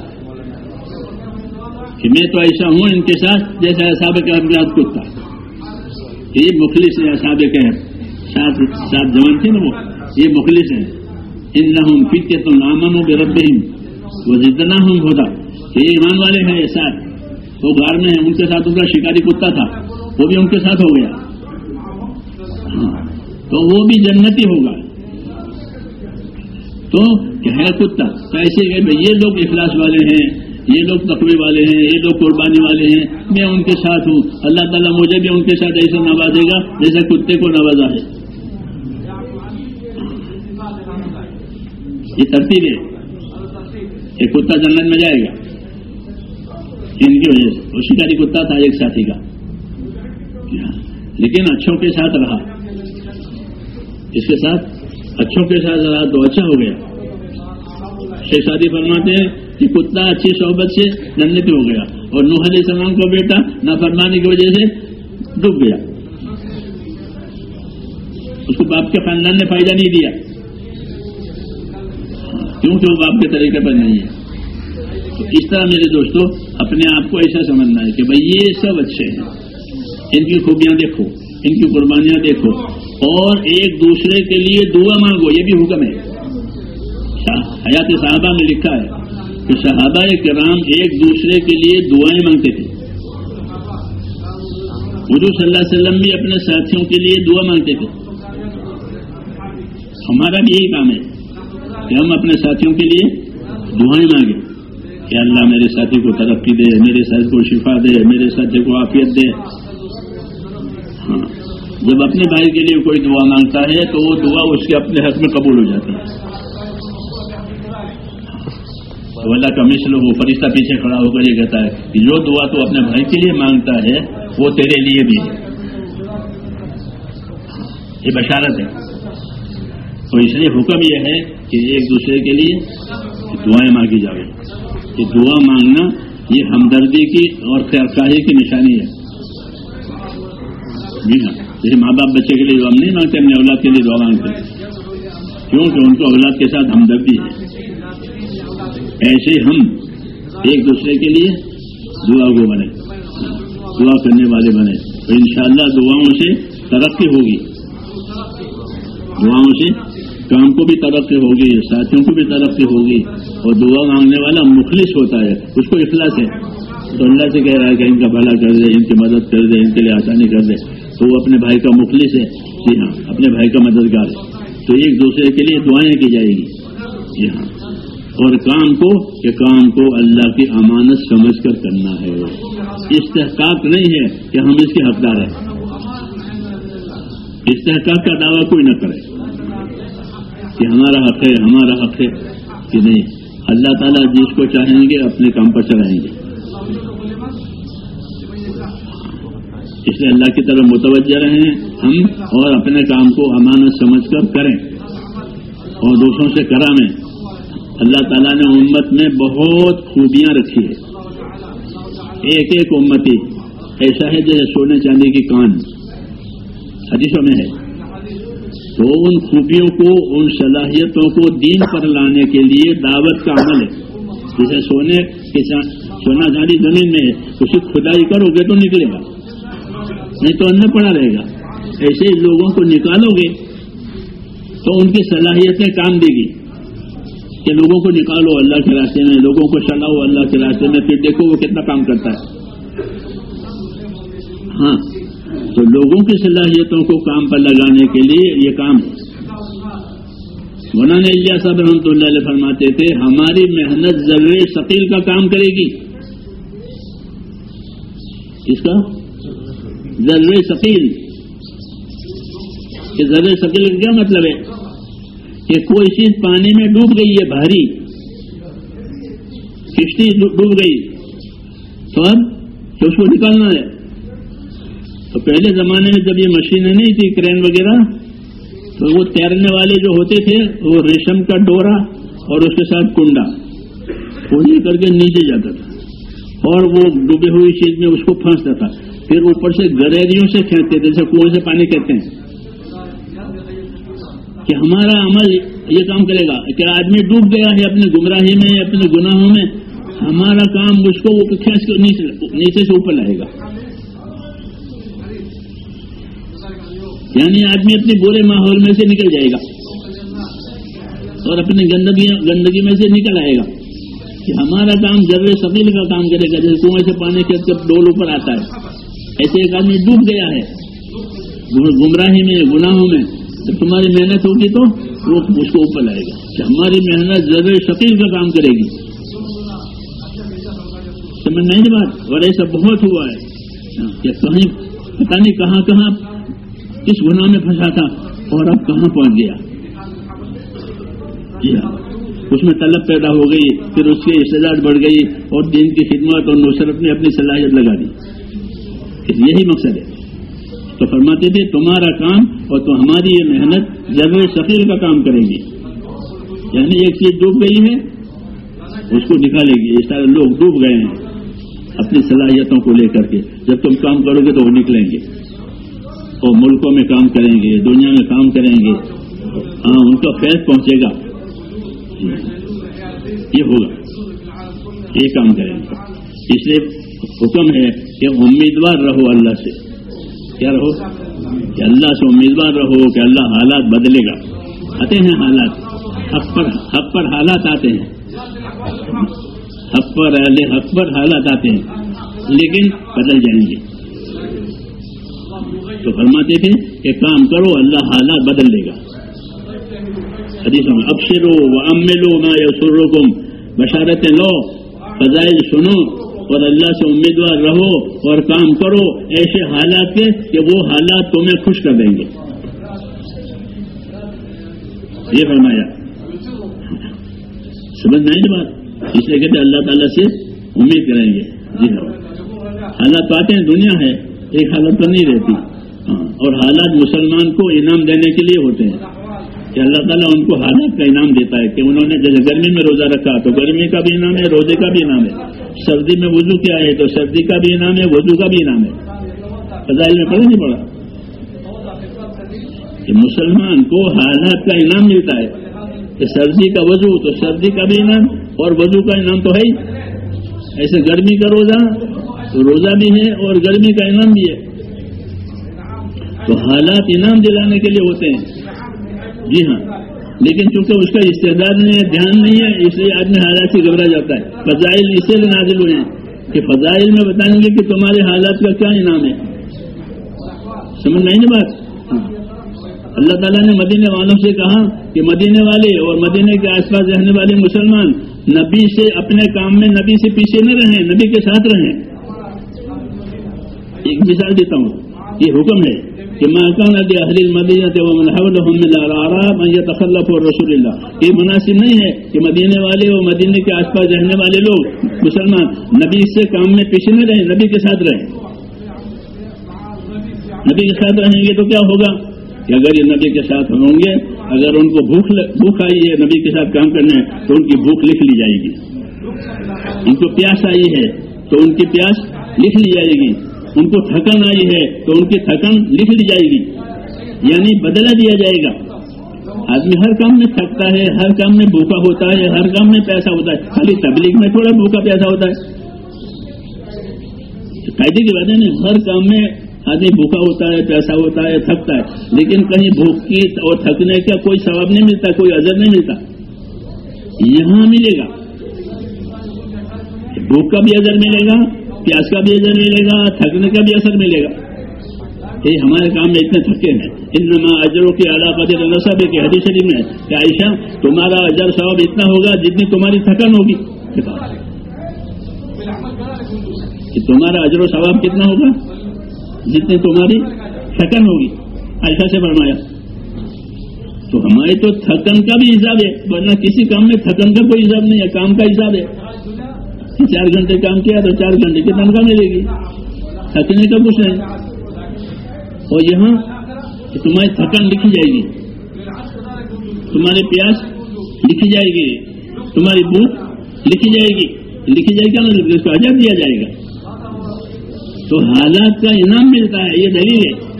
S2: کہ میں تو ایسا ہوں ان کے ساتھ جیسے اصاب کہب کے ساتھ کتا۔ یہ مخلص ہے اصاب کہب سات سات جوان تھے نا وہ۔ یہ مخلص ہیں۔ ان نہ ہوں پیتے تو نامن ہوں بے رب وہ جتنا ہوں ہوتا یہ ایمان والے ہیں یہ ساتھ وہ گھر میں ہیں ان کے ساتھ ان کا شکاری کتا تھا۔ وہ بھی ان کے ساتھ ہو گیا۔ ہاں۔ تو وہ بھی جنتی ہوگا۔ تو ہے کتا۔ کیسے یہ لوگ اخلاص والے ہیں۔ یہ لوگ تقوی والے ہیں۔ یہ لوگ قربانی والے ہیں۔ میں ان کے ساتھ ہوں۔ اللہ تعالیٰ مجھے بھی ان کے ساتھ ایسا نوازے گا جیسے کتے کو نوازا ہے۔ یہ ترتیب ہے۔ یہ کتا جنگل میں جائے گا۔ ان کی وجہ سے۔ وہ شکاری کتا تھا ایک ساتھی کا۔ ہاں۔ لیکن اچھوں کے ساتھ رہا۔ اس کے ساتھ اچھوں کے ساتھ رہا تو اچھا ہو گیا۔ شیخ شادی فرماتے ہیں کہ کتا اچھی صحبت سے جنت ہو گیا۔ اور نوح علیہ السلام کا بیٹا نہ فرمانے کی وجہ سے ڈوب گیا۔ اس کو باپ کے خاندان نے فائدہ نہیں دیا۔ کیونکہ وہ باپ کے طریقے پر نہیں ہے تو اس طرح میرے دوستوں اپنے آپ کو ایسا سمجھنا ہے کہ بھائی یہ سب اچھے ہیں۔ ان کی خوبیاں دیکھو، ان کی قربانیاں دیکھو۔ اور ایک دوسرے کے لیے دعا مانگو، یہ بھی حکم ہے۔ حیات صاحبہ میں لکھا ہے کہ صحابہ کرام ایک دوسرے کے لیے دعائیں مانگتے تھے۔ اردو صلی اللہ علیہ وسلم بھی اپنے ساتھیوں کے لیے دعا مانگتے تھے۔ ہمارا بھی یہی کام ہے۔ کہ ہم اپنے ساتھیوں کے لیے دعائیں مانگیں کہ اللہ میرے ساتھی کو ترقی دے، میرے ساتھی کو شفا دے، میرے ساتھی کو عافیت دے۔ ہاں جب اپنے بھائی کے لیے کوئی دعا مانگتا ہے تو وہ دعا اس کے اپنے حق میں قبول ہو جاتی ہے۔ تو اللہ کا مثل وہ فرشتہ پیچھے کھڑا ہو کر یہ کہتا ہے کہ جو دعا تو اپنے بھائی کے لیے مانگتا ہے وہ تیرے لیے بھی ہے۔ یہ بشارت ہے۔ تو اس لیے حکم یہ ہے کہ ایک دوسرے کے لیے دعائیں مانگی جائے۔ کہ دعا مانگنا یہ ہمدردی کی اور خیرخواہی کی نشانی ہے۔ جی ہاں جیسے ماں باپ بچے کے لیے دعا نہیں مانگتے، اپنے اولاد کے لیے دعا مانگتے کیونکہ ان کو اولاد کے ساتھ ہمدردی ہے۔ ایسے ہم ایک دوسرے کے لیے دعا کو بنے، دعا کرنے والے بنے۔ تو انشاءاللہ دعاؤں سے ترقی ہوگی۔ دعاؤں سے کام کو بھی ترقی ہوگی، ساتھیوں کو بھی ترقی ہوگی اور دعا مانگنے والا مخلص ہوتا ہے، اس کو اخلاص ہے۔ تو اللہ سے کہہ رہا ہے کہ ان کا بھلا کر دے، ان کی مدد کر دے، ان کے لیے آسانی کر دے۔ تو وہ اپنے بھائی کا مخلص ہے۔ جی ہاں اپنے بھائی کا مددگار ہے۔ تو ایک دوسرے کے لیے دعائیں کی جائے گی۔ جی ہاں۔ اور کام کو، کہ کام کو اللہ کی امانت سمجھ کر کرنا ہے۔ استحقاق نہیں ہے کہ ہم اس کے حقدار ہیں۔ استحقاق کا دعویٰ کوئی نہ کرے۔ کہ ہمارا حق ہے، ہمارا حق ہے کہ نہیں۔ اللہ تعالیٰ جس کو چاہیں گے، اپنے کام پر چلائیں گے۔ اس لیے اللہ کی طرف متوجہ رہیں۔ ہم اور اپنے کام کو امانت سمجھ کر کریں اور دوسروں سے کرامیں۔ اللہ تعالیٰ نے امت میں بہت خوبیاں رکھی ہے ایک ایک امتی، ایسا ہے جیسے سونے چاندی کی کان۔ حدیثوں میں ہے۔ تو ان خوبیوں کو ان صلاحیتوں کو دین پر لانے کے لیے دعوت کا عمل ہے۔ جیسے سونے سونا چاندی زمین میں ہے۔ اسی کھدائی کرو گے تو نکلے گا۔ نہیں تو ان پڑا رہے گا۔ ایسے لوگوں کو نکالو گے تو ان کی صلاحیتیں کام دے گی۔ کہ لوگوں کو نکالو اللہ کے راستے میں، لوگوں کو چلاؤ اللہ کے راستے میں۔ پھر دیکھو وہ کتنا کام کرتا ہے۔ ہاں۔ تو لوگوں کی صلاحیتوں کو کام پر لگانے کے لیے یہ کام مولانا اللہ صاحب رحمۃ اللہ علیہ فرماتے تھے، ہماری محنت ضرور ثقیل کا کام کرے گی۔ اس کا؟ ضرور ثقیل۔ ضرور ثقیل کا کیا مطلب ہے؟ کہ کوئی چیز پانی میں ڈوب گئی ہے، بھاری۔ کشتی ڈوب گئی۔ تو اب تو اس کو نکالنا ہے۔ تو پہلے زمانے میں جب یہ مشینیں نہیں تھی کرین وغیرہ، تو وہ تیرنے والے جو ہوتے تھے، وہ ریشم کا ڈورا اور اس کے ساتھ کنڈا، وہ لے کر کے نیچے جاتا تھا۔ اور وہ ڈوبی ہوئی چیز میں اس کو پھنستا تھا۔ پھر اوپر سے گریریوں سے کھینچتے تھے، جیسے کنویں سے پانی کہتے ہیں۔ کہ ہمارا عمل یہ کام کرے گا، کہ آدمی ڈوب گیا ہے اپنی گمراہی میں، اپنے گناہوں میں، ہمارا کام اس کو کھینچ کے نیچے سے اوپر لائے گا۔ یعنی آدمی اپنے برے ماحول میں سے نکل جائے گا اور اپنی گندگی گندگی میں سے نکل آئے گا کہ ہمارا کام جب سبیل کا کام کرے گا، جیسے کنویں سے پانی کے ڈول اوپر آتا ہے۔ ایسے ایک آدمی ڈوب گیا ہے۔ گمراہی میں، گناہوں میں۔ جب تمہاری محنت ہوگی تو وہ اس کو اوپر لائے گا کہ ہماری محنت ضرور شکیل کا کام کرے گی۔ سمجھ نہیں بات؟ اور ایسا بہت ہوا ہے۔ ہاں، کہ کہیں پتا نہیں کہاں کہاں کس گناہ میں پھنسا تھا اور اب کہاں پہنچ گیا؟ جی ہاں۔ اس میں طلب پیدا ہو گئی، پھر اس کی استعداد بڑھ گئی اور دین کی خدمت اور نصرت نے اپنی صلاحیت لگا دی۔ یہی مقصد ہے۔ تو فرماتے تھے، تمہارا کام اور تو ہماری یہ محنت ضرور شکیل کا کام کریں گے۔ یعنی ایک چیز ڈوب گئی ہے، اس کو نکالے گی اس طرح لوگ ڈوب گئے ہیں اپنی صلاحیتوں کو لے کر کے۔ جب تم کام کرو گے تو وہ نکلیں گے۔ اور ملکوں میں کام کریں گے، دنیا میں کام کریں گے۔ ہاں ان کا فیض پہنچے گا۔ یہ ہوگا۔ یہ کام کریں گے۔ اس لیے حکم ہے کہ امیدوار رہو اللہ سے۔ کیا رہو؟ کہ اللہ سے امیدوار رہو کہ اللہ حالات بدلے گا۔ آتے ہیں حالات۔ حق پر حق پر حالات آتے ہیں۔ حق پر اہل حق پر حالات آتے ہیں۔ لیکن بدل جائیں گے۔ تو فرماتے تھے کہ کام کرو، اللہ حالات بدل لے گا۔ حدیثوں میں ابشرو و املو میں یسرو کم بشارتیں لو، فضائل سنو، اور اللہ سے امیدوار رہو اور کام کرو۔ ایسے حالات کے کہ وہ حالات تمہیں خوش کر دیں گے۔ یہ فرمایا۔ سمجھ نہیں بات؟ اس لیے کہتے اللہ تعالیٰ سے امید کریں گے۔ جی ہاں۔ حالات آتے ہیں، دنیا ہے، ایک حالت تو نہیں رہتی۔ ہاں اور حالات مسلمان کو انعام دینے کے لیے ہوتے ہیں۔ کہ اللہ تعالیٰ ان کو حالات کا انعام دیتا ہے کہ انہوں نے جیسے گرمی میں روزہ رکھا تو گرمی کا بھی انعام ہے، روزے کا بھی انعام ہے۔ سردی میں وضو کیا ہے تو سردی کا بھی انعام ہے، وضو کا بھی انعام ہے۔ فضائل میں پڑھا نہیں پڑا کہ مسلمان کو حالات کا انعام ملتا ہے۔ کہ سردی کا وضو تو سردی کا بھی انعام اور وضو کا انعام تو ہے ہی۔ ایسے گرمی کا روزہ تو روزہ بھی ہے اور گرمی کا انعام بھی ہے۔ تو حالات انعام دلانے کے لیے ہوتے ہیں۔ جی ہاں۔ لیکن چونکہ اس کا استعداد نہیں ہے، دھیان نہیں ہے، اس لیے آدمی حالات سے گھبرا جاتا ہے۔ فضائل اسے لیے نازل ہوئے ہیں کہ فضائل میں بتائیں گے کہ تمہارے حالات کا کیا انعام ہے۔ سمجھ نہیں نا بات؟ ہاں۔ اللہ تعالیٰ نے مدینے والوں سے کہا کہ مدینے والے اور مدینے کے آس پاس رہنے والے مسلمان نبی سے اپنے کام میں نبی سے پیچھے نہ رہیں، نبی کے ساتھ رہیں۔ ایک مثال دیتا ہوں۔ یہ حکم ہے۔ کہ مکان ابھی اہل مدینہ تخلف اور رسول اللہ یہ مناسب نہیں ہے کہ مدینے والے اور مدینے کے آس پاس رہنے والے لوگ مسلمان نبی سے کام میں پیچھے نہ رہیں، نبی کے ساتھ رہیں۔ نبی کے ساتھ رہیں گے تو کیا ہوگا؟ کہ اگر یہ نبی کے ساتھ ہوں گے، اگر ان کو بھوک بھوک آئی ہے، نبی کے ساتھ کام کرنا ہے، تو ان کی بھوک لکھ لی جائے گی۔ ان کو پیاس آئی ہے، تو ان کی پیاس لکھ لی جائے گی۔ ان کو تھکن آئی ہے تو ان کی تھکن لکھ لی جائے گی یعنی بدلا دیا جائے گا۔ آدمی ہر کام میں تھکتا ہے، ہر کام میں بھوکا ہوتا ہے، ہر کام میں پیسہ ہوتا ہے۔ خالی تبلیغ میں تھوڑا بھوکا پیسہ ہوتا ہے۔ قاعدے کی وجہ نہیں ہر کام میں آدمی بھوکا ہوتا ہے، پیسہ ہوتا ہے، تھکتا ہے۔ لیکن کہیں بھوک کی اور تھکنے کا کوئی ثواب نہیں ملتا، کوئی اجر نہیں ملتا۔ یہاں ملے گا۔ بھوک کا بھی اجر ملے گا پیاس کا بھی اجر ملے گا، تھکنے کا بھی اثر ملے گا۔ یہ ہمارے کام میں اتنے تھکے ہیں۔ ان میں اجروں کی اعلیٰ قدر نصب ہے کہ حدیث شریف میں کہ عائشہ، تمہارا اجر ثواب اتنا ہوگا جتنی تمہاری تھکن ہوگی۔ کہ تمہارا اجر و ثواب کتنا ہوگا؟ جتنی تمہاری تھکن ہوگی۔ ایسا سے فرمایا، تو ہماری تو تھکن کا بھی حساب ہے، ورنہ کسی کام میں تھکن کا کوئی حساب نہیں ہے، کام کا حساب ہے۔ چار گھنٹے کام کیا تو چار گھنٹے کی تنخواہ ملے گی۔ تھکنے کا کچھ نہیں۔ اور یہاں تمہاری تھکن لکھی جائے گی۔ تمہاری پیاس لکھی جائے گی۔ تمہاری بھوک لکھی جائے گی۔ لکھی جائے گا نا اس کو اجر دیا جائے گا۔ تو حالات کا انعام ملتا ہے، یہ دلیل ہے۔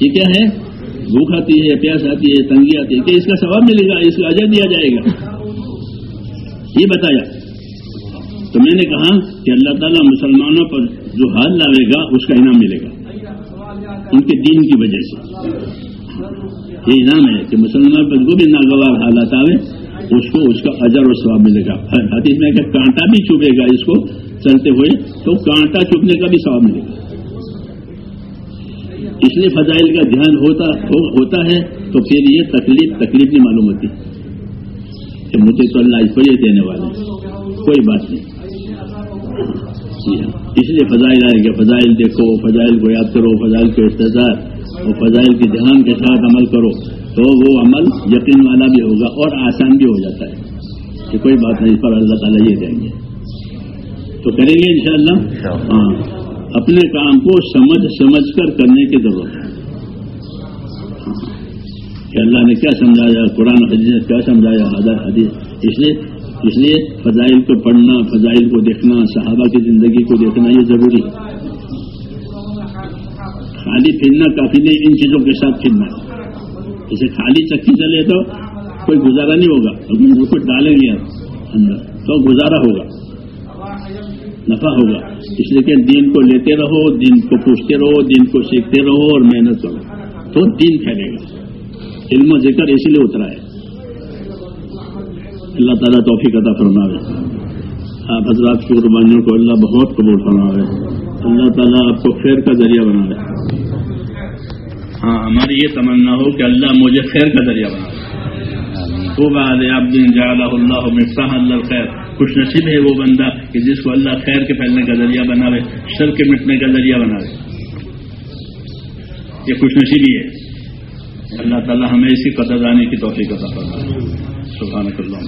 S2: یہ کیا ہے؟ بھوک آتی ہے، پیاس آتی ہے، تنگی آتی ہے۔ کہ اس کا ثواب ملے گا، اس کو اجر دیا جائے گا۔ یہ بتایا۔ تو میں نے کہا کہ اللہ تعالیٰ مسلمانوں پر جو حال لاوے گا، اس کا انعام ملے گا۔ ان کے دین کی وجہ سے۔ یہ انعام ہے کہ مسلمان پر جو بھی ناگوار حالات آئے اس کو، اس کا اجر و ثواب ملے گا۔ حدیث میں کہ کانٹا بھی چوبے گا اس کو چلتے ہوئے، تو کانٹا چپنے کا بھی ثواب ملے گا۔ اس لیے فضائل کا دھیان ہوتا ہوتا ہے، تو پھر یہ تکلیف تکلیف نہیں معلوم ہوتی۔ کہ مجھے تو اللہ اس کو یہ دینے والا کوئی بات نہیں۔ جی ہاں۔ اس لیے فضائل آئے گا۔ فضائل دیکھو فضائل کو یاد کرو فضائل کے احتجاج اور فضائل کے دھیان کے ساتھ عمل کرو تو وہ عمل یقین والا بھی ہوگا اور آسان بھی ہو جاتا ہے۔ کہ کوئی بات نہیں اس پر اللہ تعالیٰ یہ دیں گے۔ تو کریں گے انشاءاللہ۔ ہاں۔ اپنے کام کو سمجھ سمجھ کر کرنے کی ضرورت ہے۔ کہ اللہ نے کیا سمجھایا؟ قرآن حدیث نے کیا سمجھایا؟ حضر حدیث۔ اس لیے اس لیے فضائل کو پڑھنا، فضائل کو دیکھنا، صحابہ کی زندگی کو دیکھنا یہ ضروری ہے۔ خالی پھرنا کافی نہیں، ان چیزوں کے ساتھ پھرنا۔ اسے خالی چکی چلے تو کوئی گزارا نہیں ہوگا۔ اگر کچھ ڈالیں گے اندر۔ تو گزارا ہوگا۔ نفع ہوگا۔ اس لیے کہ دین کو لیتے رہو، دین کو پوچھتے رہو، دین کو سیکھتے رہو اور محنت کرو۔ تو دین پھیلے گا۔ علم و ذکر اسی لیے اترا ہے۔ اللہ تعالیٰ توفیق عطا فرما رہے آپ حضرات کی قربانیوں کو اللہ بہت قبول فرما رہے اللہ تعالیٰ آپ کو خیر کا ذریعہ بنا رہے ہاں ہماری یہ تمنا ہو کہ اللہ مجھے خیر کا ذریعہ بنا رہے خوب آپ دن جا اللہ مفتاح اللہ خیر خوش نصیب ہے وہ بندہ کہ جس کو اللہ خیر کے پھیلنے کا ذریعہ بناوے، شر کے مٹنے کا ذریعہ بناوے۔ یہ خوش نصیبی ہے۔ اللہ تعالیٰ ہمیں اسی قدر آنے کی توفیق عطا فرمائے۔ سبحانک اللہ